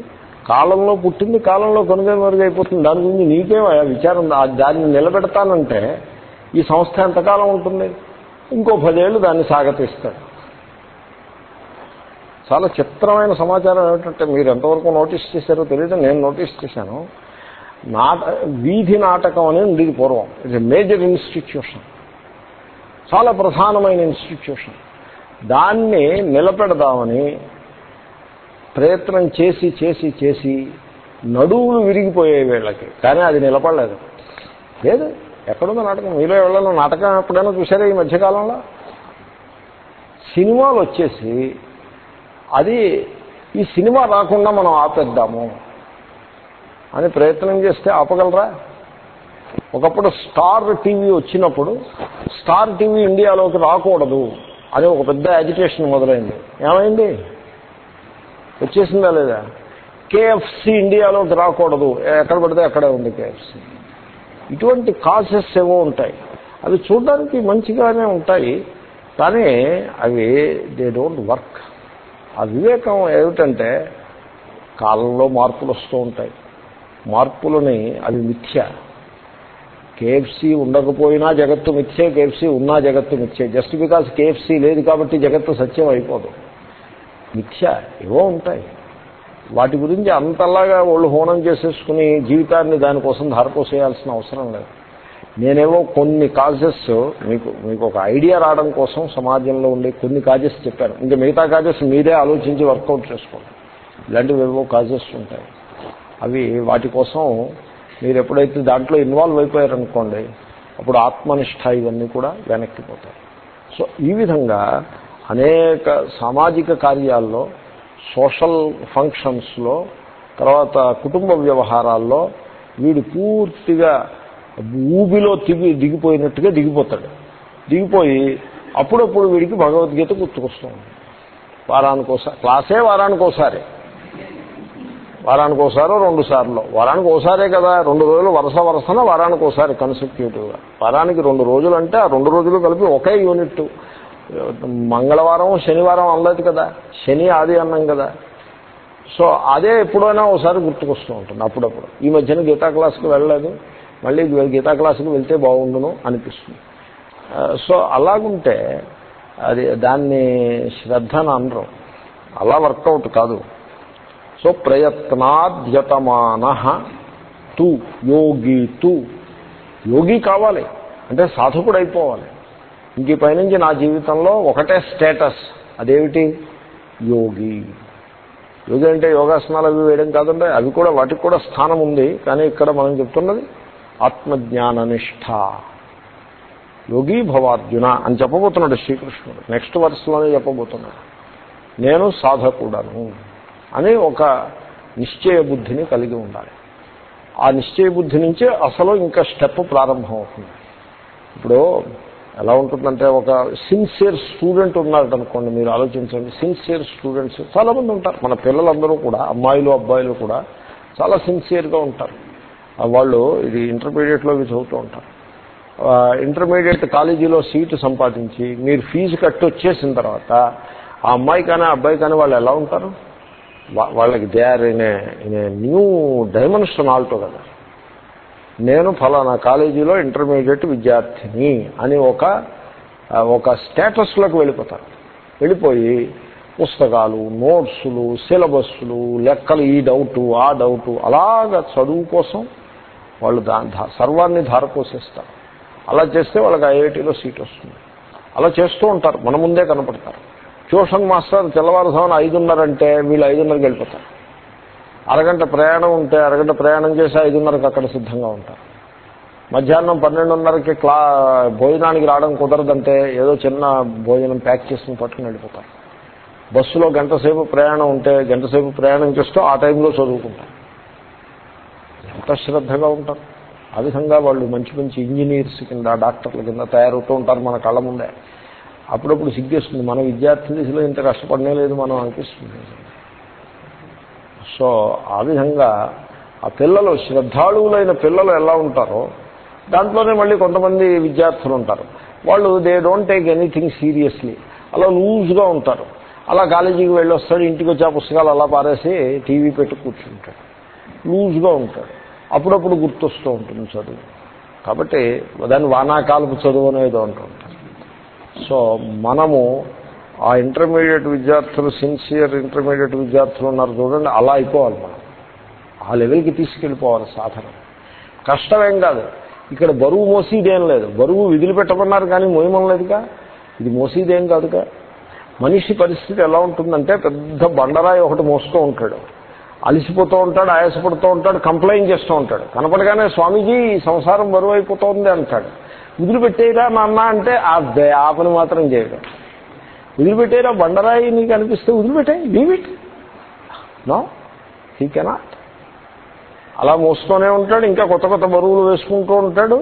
కాలంలో పుట్టింది కాలంలో కనుమరుగైపోతుంది. దాని గురించి నీకేమో విచారం? దాన్ని నిలబెడతానంటే ఈ సంస్థ ఎంతకాలం ఉంటుంది? ఇంకో పదేళ్ళు దాన్ని సాగతిస్తాడు. చాలా చిత్రమైన సమాచారం ఏమిటంటే మీరు ఎంతవరకు నోటీస్ చేశారో తెలియదు నేను నోటీస్ చేశాను. నాట వీధి నాటకం అనేది ఉండేది పూర్వం. ఇట్స్ ఎ మేజర్ ఇన్స్టిట్యూషన్ చాలా ప్రధానమైన ఇన్స్టిట్యూషన్ దాన్ని నిలబెడదామని ప్రయత్నం చేసి చేసి చేసి నడువులు విరిగిపోయే వీళ్ళకి. కానీ అది నిలబడలేదు. లేదు. ఎక్కడుందో నాటకం? మీలో ఎవరైనా నాటకం ఎప్పుడైనా చూసారా ఈ మధ్యకాలంలో? సినిమాలు వచ్చేసి అది ఈ సినిమా రాకుండా మనం ఆపేద్దాము అని ప్రయత్నం చేస్తే ఆపగలరా? ఒకప్పుడు స్టార్ టీవీ వచ్చినప్పుడు స్టార్ టీవీ ఇండియాలోకి రాకూడదు. అని ఒక పెద్ద యాజిటేషన్ మొదలైంది. ఏమైంది? వచ్చేసిందా లేదా? కేఎఫ్సి ఇండియాలోకి రాకూడదు. ఎక్కడ పడితే అక్కడే ఉంది కేఎఫ్సి. ఇటువంటి కాజెస్ ఏవో ఉంటాయి. అవి చూడడానికి మంచిగానే ఉంటాయి కానీ అవి దే డోంట్ వర్క్ ఆ వివేకం ఏమిటంటే కాలంలో మార్పులు వస్తూ ఉంటాయి. మార్పులని అవి మిథ్య. కేఎఫ్సి ఉండకపోయినా జగత్తు మిథ్యే కేఎఫ్సి ఉన్నా జగత్తు మిథ్యే. జస్ట్ బికాస్ కేఎఫ్సి లేదు కాబట్టి జగత్తు సత్యం అయిపోదు. మిథ్య ఏవో ఉంటాయి. వాటి గురించి అంతలాగా వాళ్ళు హోనం చేసేసుకుని జీవితాన్ని దానికోసం ధారపోసేయాల్సిన అవసరం లేదు. నేనేవో కొన్ని కాజెస్ మీకు మీకు ఒక ఐడియా రావడం కోసం సమాజంలో ఉండే కొన్ని కాజెస్ చెప్పాను. ఇంకా మిగతా కాజెస్ మీరే ఆలోచించి వర్కౌట్ చేసుకోండి. ఇలాంటివి ఏవో కాజెస్ ఉంటాయి. అవి వాటి కోసం మీరు ఎప్పుడైతే దాంట్లో ఇన్వాల్వ్ అయిపోయారనుకోండి అప్పుడు ఆత్మనిష్ట ఇవన్నీ కూడా వెనక్కిపోతాయి సో ఈ విధంగా అనేక సామాజిక కార్యాల్లో సోషల్ ఫంక్షన్స్లో తర్వాత కుటుంబ వ్యవహారాల్లో వీడు పూర్తిగా ఊబిలో తిగి దిగిపోయినట్టుగా దిగిపోతాడు. దిగిపోయి అప్పుడప్పుడు వీడికి భగవద్గీత గుర్తుకొస్తూ ఉంటుంది క్లాసే వారానికోసారి. వారానికోసారో రెండు సార్లు. వారానికి ఒకసారే కదా రెండు రోజులు వరుస వరుసన వారానికి ఒకసారి కన్సిక్యూటివ్గా వారానికి రెండు రోజులు అంటే ఆ రెండు రోజులు కలిపి ఒకే యూనిట్. మంగళవారం శనివారం అనలేదు కదా. శని ఆది అన్నాం కదా. సో అదే ఎప్పుడైనా ఒకసారి గుర్తుకొస్తూ ఉంటుంది అప్పుడప్పుడు. ఈ మధ్యన గీతా క్లాస్కి వెళ్ళలేదు. మళ్ళీ గీతా క్లాస్కి వెళ్తే బాగుండును అనిపిస్తుంది. సో అలాగుంటే అది దాన్ని శ్రద్ధ అని అనరు. అలా వర్కౌట్ కాదు. సో ప్రయత్నాధ్యతమాన తు యోగి తు. యోగి కావాలి. అంటే సాధకుడు అయిపోవాలి ఇంక పైనుంచి నా జీవితంలో ఒకటే స్టేటస్. అదేమిటి? యోగి. యోగి అంటే యోగాసనాలు అవి వేయడం కాదండి అవి కూడా వాటికి కూడా స్థానం ఉంది. కానీ ఇక్కడ మనం చెప్తున్నది ఆత్మజ్ఞాన నిష్ఠ యోగి భవార్జున అని చెప్పబోతున్నాడు శ్రీకృష్ణుడు. నెక్స్ట్ వర్స్లోనే చెప్పబోతున్నాడు. నేను సాధకుడను అని ఒక నిశ్చయ బుద్ధిని కలిగి ఉండాలి. ఆ నిశ్చయ బుద్ధి నుంచే అసలు ఇంకా స్టెప్ ప్రారంభం అవుతుంది ఇప్పుడు ఎలా ఉంటుందంటే ఒక సిన్సియర్ స్టూడెంట్ ఉన్నాడు అనుకోండి మీరు ఆలోచించండి. సిన్సియర్ స్టూడెంట్స్ చాలామంది ఉంటారు. మన పిల్లలందరూ కూడా అమ్మాయిలు అబ్బాయిలు కూడా చాలా సిన్సియర్గా ఉంటారు. వాళ్ళు ఇది ఇంటర్మీడియట్లో చదువుతూ ఉంటారు. ఇంటర్మీడియట్ కాలేజీలో సీటు సంపాదించి మీరు ఫీజు కట్టి వచ్చేసిన తర్వాత ఆ అమ్మాయి కానీ ఆ అబ్బాయి కానీ వాళ్ళు ఎలా ఉంటారు? వాళ్ళకి they are in in new dimension కదా నేను ఫలానా కాలేజీలో ఇంటర్మీడియట్ విద్యార్థిని అని ఒక ఒక స్టేటస్లోకి వెళ్ళిపోతారు వెళ్ళిపోయి పుస్తకాలు నోట్సులు సిలబస్లు లెక్కలు ఈ డౌటు ఆ డౌటు అలాగ చదువు కోసం వాళ్ళు దా సర్వాన్ని ధారపోసేస్తారు. అలా చేస్తే వాళ్ళకి ఐఐటీలో సీట్ వస్తుంది. అలా చేస్తూ ఉంటారు. మన ముందే కనపడతారు. ట్యూషన్ మాస్టర్ తెల్లవారుజామున ఐదున్నరంటే వీళ్ళు ఐదున్నరకి వెళ్ళిపోతారు. అరగంట ప్రయాణం ఉంటే అరగంట ప్రయాణం చేసి ఐదున్నరకు అక్కడ సిద్ధంగా ఉంటారు. మధ్యాహ్నం పన్నెండున్నరకి క్లా భోజనానికి రావడం కుదరదంటే ఏదో చిన్న భోజనం ప్యాక్ చేసుకుని పట్టుకుని వెళ్ళిపోతారు. బస్సులో గంట సేపు ప్రయాణం ఉంటే గంట సేపు ప్రయాణం చేస్తూ ఆ టైంలో చదువుకుంటారు. ఎంత శ్రద్ధగా ఉంటారు. ఆ విధంగా వాళ్ళు మంచి మంచి ఇంజనీర్స్ కింద డాక్టర్ల కింద తయారవుతూ ఉంటారు మన కళ్ళ ముందే. అప్పుడప్పుడు సిగ్గేస్తుంది. మన విద్యార్థి దిశలో ఇంత కష్టపడనే లేదు మనం అనిపిస్తుంది సో ఆ విధంగా ఆ పిల్లలు శ్రద్ధాళువులైన పిల్లలు ఎలా ఉంటారో దాంట్లోనే మళ్ళీ కొంతమంది విద్యార్థులు ఉంటారు. వాళ్ళు they don't take anything seriously. అలా లూజ్గా ఉంటారు. అలా కాలేజీకి వెళ్ళి వస్తాడు ఇంటికి వచ్చి ఆ పుస్తకాలు అలా పారేసి టీవీ పెట్టి కూర్చుంటాడు. లూజ్గా ఉంటాడు. అప్పుడప్పుడు గుర్తొస్తూ ఉంటుంది చదువు. కాబట్టి దాన్ని వానాకాలపు చదువు అనేది అంటూ ఉంటారు సో మనము ఆ ఇంటర్మీడియట్ విద్యార్థులు సిన్సియర్ ఇంటర్మీడియట్ విద్యార్థులు ఉన్నారు చూడండి అలా అయిపోవాలి మనం. ఆ లెవెల్కి తీసుకెళ్ళిపోవాలి సాధన. కష్టమేం కాదు. ఇక్కడ బరువు మోసేదేం లేదు. బరువు విధులు పెట్టమన్నారు కానీ మోయమని లేదుగా? ఇది మోసేదేం కాదుగా? మనిషి పరిస్థితి ఎలా ఉంటుందంటే పెద్ద బండరాయి ఒకటి మోస్తూ ఉంటాడు. అలసిపోతూ ఉంటాడు ఆయాసపడుతూ ఉంటాడు కంప్లైంట్ చేస్తూ ఉంటాడు. కనపడగానే స్వామీజీ ఈ సంసారం బరువు అయిపోతుంది అంటాడు. వదిలిపెట్టేయరా నాన్న అంటే ఆ దే- ఆ పని మాత్రం చేయడం. వదిలిపెట్టేరా బండరాయి నీకు అనిపిస్తే వదిలిపెట్టే leave it no he cannot అలా మోస్తూనే ఉంటాడు ఇంకా కొత్త కొత్త బరువులు వేసుకుంటూ ఉంటాడు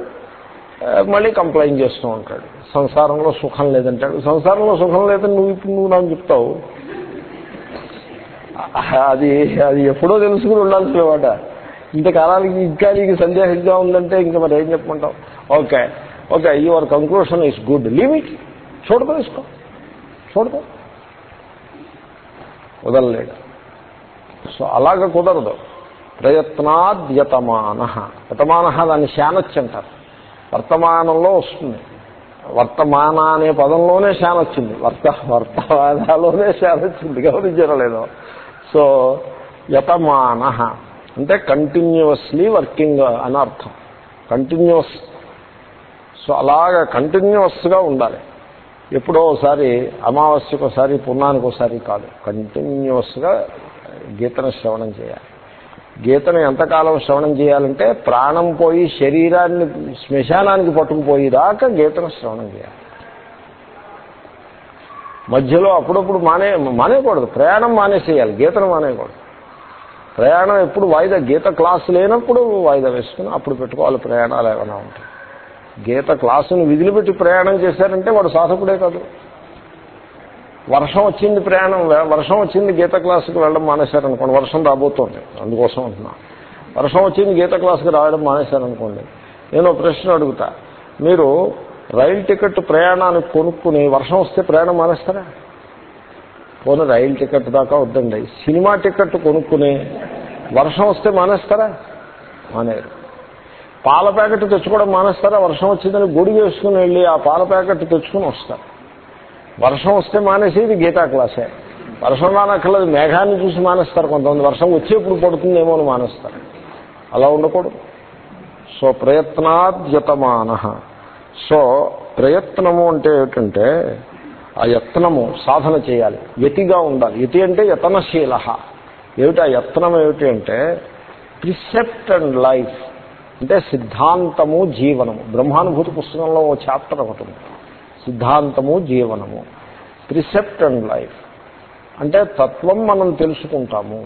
మళ్ళీ కంప్లైంట్ చేస్తూ ఉంటాడు. సంసారంలో సుఖం లేదంటాడు. సంసారంలో సుఖం లేదని నువ్వు ఇప్పుడు నువ్వు నాకు చెప్తావు. అది అది ఎప్పుడో తెలుసుకుని ఉండాల్సిన మాట. ఇంతకాలానికి ఇంకా నీకు సందేహంగా ఉందంటే ఇంకా మరి ఏం చెప్పమంటావు? Okay okay your conclusion is good limit it చూడదు చూడదు. వదలలేడు సో అలాగ కుదరదు. ప్రయత్నాద్యతమాన. యతమాన దాన్ని శానొచ్చి అంటారు. వర్తమానంలో వస్తుంది. వర్తమాన అనే పదంలోనే శానొచ్చింది వర్త వర్తమానాలోనే శానొచ్చింది గమనించరలేదు. సో యతమాన. అంటే కంటిన్యూస్లీ వర్కింగ్ అని అర్థం. కంటిన్యూస్. సో అలాగా కంటిన్యూస్గా ఉండాలి. ఎప్పుడో ఒకసారి అమావాస్యకు ఒకసారి పున్నానికి ఒకసారి కాదు. కంటిన్యూస్గా గీతను శ్రవణం చేయాలి. గీతను ఎంతకాలం శ్రవణం చేయాలంటే ప్రాణం పోయి శరీరాన్ని శ్మశానానికి పట్టుకుపోయేదాకా గీతను శ్రవణం చేయాలి. మధ్యలో అప్పుడప్పుడు మానే మానేయకూడదు. ప్రయాణం మానేసేయాలి. గీతను మానేయకూడదు. ప్రయాణం ఎప్పుడు వాయిదా గీత క్లాస్ లేనప్పుడు వాయిదా వేసుకుని అప్పుడు పెట్టుకోవాలి. ప్రయాణాలు ఏమైనా ఉంటాయి గీత క్లాసును విధులు పెట్టి ప్రయాణం చేశారంటే వాడు సాధకుడే కాదు. వర్షం వచ్చింది ప్రయాణం వర్షం వచ్చింది గీత క్లాసుకి వెళ్ళడం మానేశారనుకోండి వర్షం రాబోతోంది అందుకోసం అంటున్నా. వర్షం వచ్చింది గీత క్లాసుకి రావడం మానేశారనుకోండి నేను ఒక ప్రశ్న అడుగుతా. మీరు రైలు టికెట్ ప్రయాణానికి కొనుక్కుని వర్షం వస్తే ప్రయాణం మానేస్తారా? పోనీ రైలు టికెట్ దాకా వద్దండి. సినిమా టికెట్ కొనుక్కుని వర్షం వస్తే మానేస్తారా? మానేరు. పాల ప్యాకెట్ తెచ్చుకోవడం మానేస్తారా? వర్షం వచ్చిందని గొడుగు వేసుకుని వెళ్ళి ఆ పాల ప్యాకెట్ తెచ్చుకుని వస్తారు. వర్షం వస్తే మానేసేది గీతా క్లాసే. వర్షం రానక్కర్లేదు మేఘాన్ని చూసి మానేస్తారు కొంతమంది. వర్షం వచ్చేప్పుడు పడుతుందేమో అని మానేస్తారు. అలా ఉండకూడదు. సో ప్రయత్నాద్యతమాన. సో ప్రయత్నము అంటే ఏమిటంటే ఆ యత్నము సాధన చేయాలి. యతిగా ఉండాలి. యతి అంటే యతనశీల. ఏమిటి ఆ యత్నం ఏమిటి అంటే ప్రిసెప్ట్ అండ్ లైఫ్. అంటే సిద్ధాంతము జీవనము. బ్రహ్మానుభూతి పుస్తకంలో ఓ చాప్టర్ ఒకటి ఉంది. సిద్ధాంతము జీవనము. Precept and life. అంటే తత్వం మనం తెలుసుకుంటాము.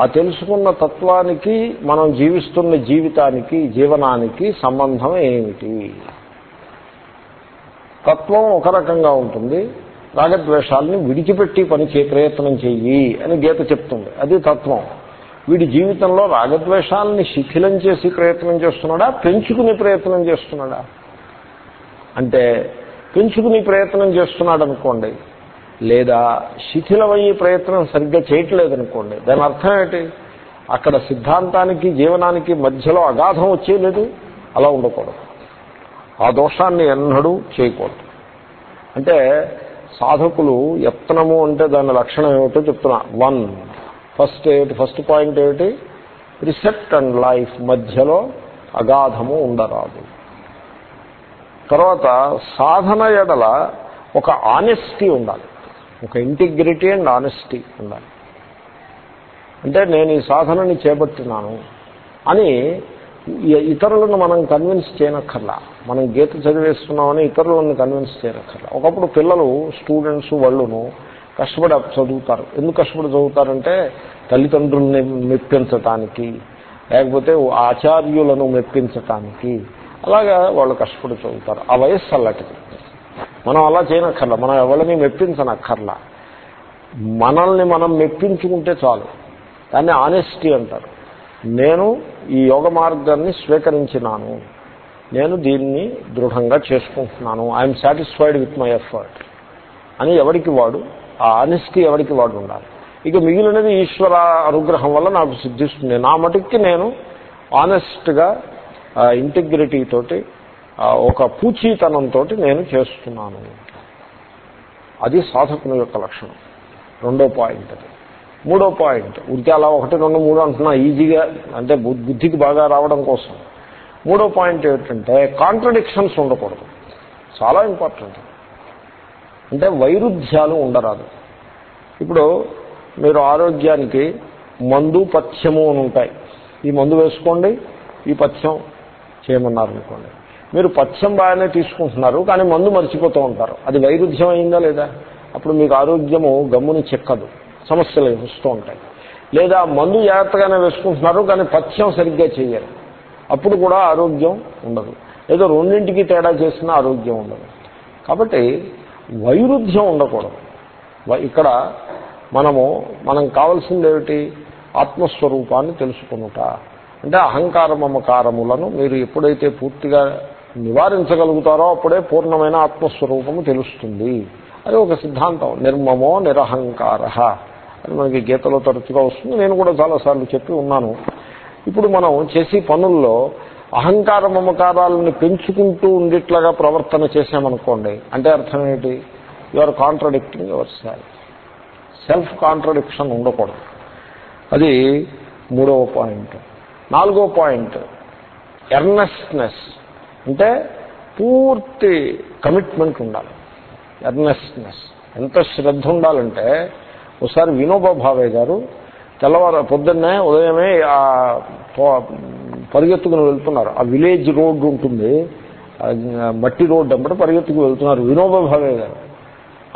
ఆ తెలుసుకున్న తత్వానికి మనం జీవిస్తున్న జీవితానికి జీవనానికి సంబంధం ఏమిటి? తత్వం ఒక రకంగా ఉంటుంది. రాగద్వేషాలని విడిచిపెట్టి పని చే ప్రయత్నం చెయ్యి అని గీత చెప్తుంది. అది తత్వం. వీడి జీవితంలో రాగద్వేషాలని శిథిలం చేసి ప్రయత్నం చేస్తున్నాడా? పెంచుకుని ప్రయత్నం చేస్తున్నాడా? అంటే పెంచుకుని ప్రయత్నం చేస్తున్నాడు అనుకోండి లేదా శిథిలమయ్యే ప్రయత్నం సరిగ్గా చేయట్లేదనుకోండి దాని అర్థం ఏంటి అక్కడ సిద్ధాంతానికి జీవనానికి మధ్యలో అగాధం వచ్చేయలేదు అలా ఉండకూడదు. ఆ దోషాన్ని ఎన్నడూ చేయకూడదు. అంటే సాధకులు యత్నము అంటే దాని లక్షణం ఏమిటో చెప్తున్నా. వన్. ఫస్ట్ ఏమిటి? ఫస్ట్ పాయింట్ ఏమిటి? రిసెప్ట్ అండ్ లైఫ్ మధ్యలో అగాధము ఉండరాదు. తర్వాత సాధన ఎడల ఒక ఆనెస్టీ ఉండాలి. ఒక ఇంటిగ్రిటీ అండ్ ఆనెస్టీ ఉండాలి. అంటే నేను ఈ సాధనని చేపట్టినాను అని ఇతరులను మనం కన్విన్స్ చేయనక్కర్లా. మనం గీత చదివేస్తున్నామని ఇతరులను కన్విన్స్ చేయనక్కర్లా. ఒకప్పుడు పిల్లలు స్టూడెంట్స్ వాళ్ళును కష్టపడి చదువుతారు. ఎందుకు కష్టపడి చదువుతారంటే తల్లిదండ్రుల్ని మెప్పించటానికి లేకపోతే ఆచార్యులను మెప్పించటానికి. అలాగా వాళ్ళు కష్టపడి చదువుతారు. ఆ వయస్సు అలాంటిది మనం అలా చేయనక్కర్లా. మనం ఎవరిని మెప్పించనక్కర్లా. మనల్ని మనం మెప్పించుకుంటే చాలు. దాన్ని ఆనెస్టీ అంటారు. నేను ఈ యోగ మార్గాన్ని స్వీకరించినాను. నేను దీన్ని దృఢంగా చేసుకుంటున్నాను. I'm satisfied with my effort అని ఎవరికి వాడు ఆ ఆనెస్టీ ఎవరికి వాడు ఉండాలి ఇక మిగిలినది ఈశ్వర అనుగ్రహం వల్ల నాకు సిద్ధిస్తుంది. నా మటుక్కి నేను ఆనెస్ట్గా ఇంటిగ్రిటీతోటి ఒక పూచీతనంతో నేను చేస్తున్నాను. అది సాధకుని యొక్క లక్షణం. రెండో పాయింట్ అది. మూడో పాయింట్. ఉడికి అలా ఒకటి రెండు మూడు అంటున్నా ఈజీగా అంటే బుద్ధికి బాగా రావడం కోసం. మూడో పాయింట్ ఏమిటంటే కాంట్రడిక్షన్స్ ఉండకూడదు. చాలా ఇంపార్టెంట్. అంటే వైరుధ్యాలు ఉండరాదు. ఇప్పుడు మీరు ఆరోగ్యానికి మందు పథ్యము అని ఉంటాయి. ఈ మందు వేసుకోండి ఈ పథ్యం చేయమన్నారు అనుకోండి మీరు పథ్యం బాగానే తీసుకుంటున్నారు కానీ మందు మర్చిపోతూ ఉంటారు. అది వైరుధ్యం అయిందా లేదా? అప్పుడు మీకు ఆరోగ్యము గమ్ముని చెక్కదు. సమస్యలు వస్తూ ఉంటాయి. లేదా మందు జాగ్రత్తగానే వేసుకుంటున్నారు కానీ పథ్యం సరిగ్గా చేయరు. అప్పుడు కూడా ఆరోగ్యం ఉండదు. ఏదో రెండింటికి తేడా చేసినా ఆరోగ్యం ఉండదు. కాబట్టి వైరుధ్యం ఉండకూడదు. ఇక్కడ మనము మనం కావలసింది ఏమిటి ఆత్మస్వరూపాన్ని తెలుసుకునుట. అంటే అహంకార మమకారములను మీరు ఎప్పుడైతే పూర్తిగా నివారించగలుగుతారో అప్పుడే పూర్ణమైన ఆత్మస్వరూపము తెలుస్తుంది. అది ఒక సిద్ధాంతం. నిర్మమో నిరహంకార. అని మనకి గీతలో తరచుగా వస్తుంది. నేను కూడా చాలాసార్లు చెప్పి ఉన్నాను. ఇప్పుడు మనం చేసే పనుల్లో అహంకార మమకారాలను పెంచుకుంటూ ఉండేట్లాగా ప్రవర్తన చేశామనుకోండి అంటే అర్థం ఏంటి you are contradicting yourself self contradiction ఉండకూడదు. అది మూడవ పాయింట్. నాలుగో పాయింట్ ఎర్నెస్ట్నెస్ అంటే పూర్తి కమిట్మెంట్ ఉండాలి. ఎర్నెస్ట్నెస్ ఎంత శ్రద్ధ ఉండాలంటే ఒకసారి వినోబా భావే గారు తెల్లవారు పొద్దున్నే ఉదయమే పరిగెత్తుకుని వెళ్తున్నారు. ఆ విలేజ్ రోడ్డు ఉంటుంది. మట్టి రోడ్డు అమ్మట పరిగెత్తుకు వెళ్తున్నారు. వినోబా భావే గారు.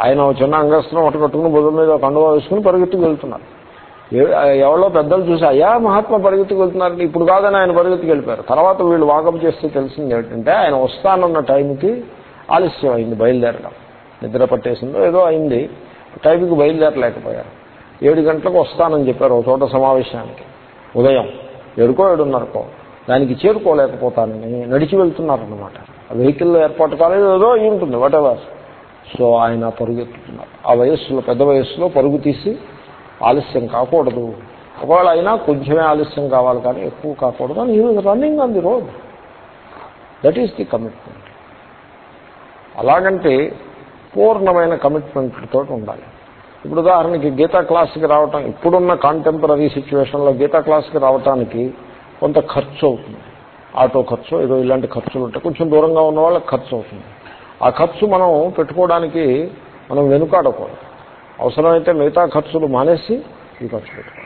ఆయన చిన్న అంగస్త్రం ఒకటి కట్టుకుని బుధం మీద కండువా వేసుకుని పరిగెత్తుకు వెళ్తున్నారు. ఎవరో పెద్దలు చూసి అయ్యా మహాత్మా పరిగెత్తుకు వెళ్తున్నారంటే ఇప్పుడు కాదని ఆయన పరిగెత్తుకు వెళ్ళిపోయారు. తర్వాత వీళ్ళు వాకప్ చేస్తే తెలిసింది ఏంటంటే ఆయన వస్తానన్న టైంకి ఆలస్యం అయింది బయలుదేరడం. నిద్ర పట్టేసిందో ఏదో అయింది. టైంకి బయలుదేరలేకపోయారు. ఏడు గంటలకు వస్తానని చెప్పారు ఒక చోట సమావేశానికి. ఉదయం ఏడుకో ఏడున్నరకో. దానికి చేరుకోలేకపోతానని నడిచి వెళ్తున్నారనమాట వెహికల్ ఏర్పాటు కాలేదు ఏదో అయి ఉంటుంది వాటెవర్ సో ఆయన పరుగెత్తుతున్నారు. ఆ వయస్సులో పెద్ద వయస్సులో పరుగు తీసి ఆలస్యం కాకూడదు. ఒకవేళ అయినా కొంచెమే ఆలస్యం కావాలి కానీ ఎక్కువ కాకూడదు అని he running on the road that is the commitment అలాగంటే పూర్ణమైన కమిట్మెంట్ తోటి ఉండాలి. ఇప్పుడు ఉదాహరణకి గీతా క్లాస్కి రావటం ఇప్పుడున్న కాంటెంపరీ సిచ్యువేషన్లో గీతా క్లాస్కి రావటానికి కొంత ఖర్చు అవుతుంది. ఆటో ఖర్చు ఏదో ఇలాంటి ఖర్చులు ఉంటాయి కొంచెం దూరంగా ఉన్న వాళ్ళకి ఖర్చు అవుతుంది. ఆ ఖర్చు మనం పెట్టుకోవడానికి మనం వెనుకాడకూడదు. అవసరమైతే మిగతా ఖర్చులు మానేసి ఈ ఖర్చు పెట్టుకోవాలి.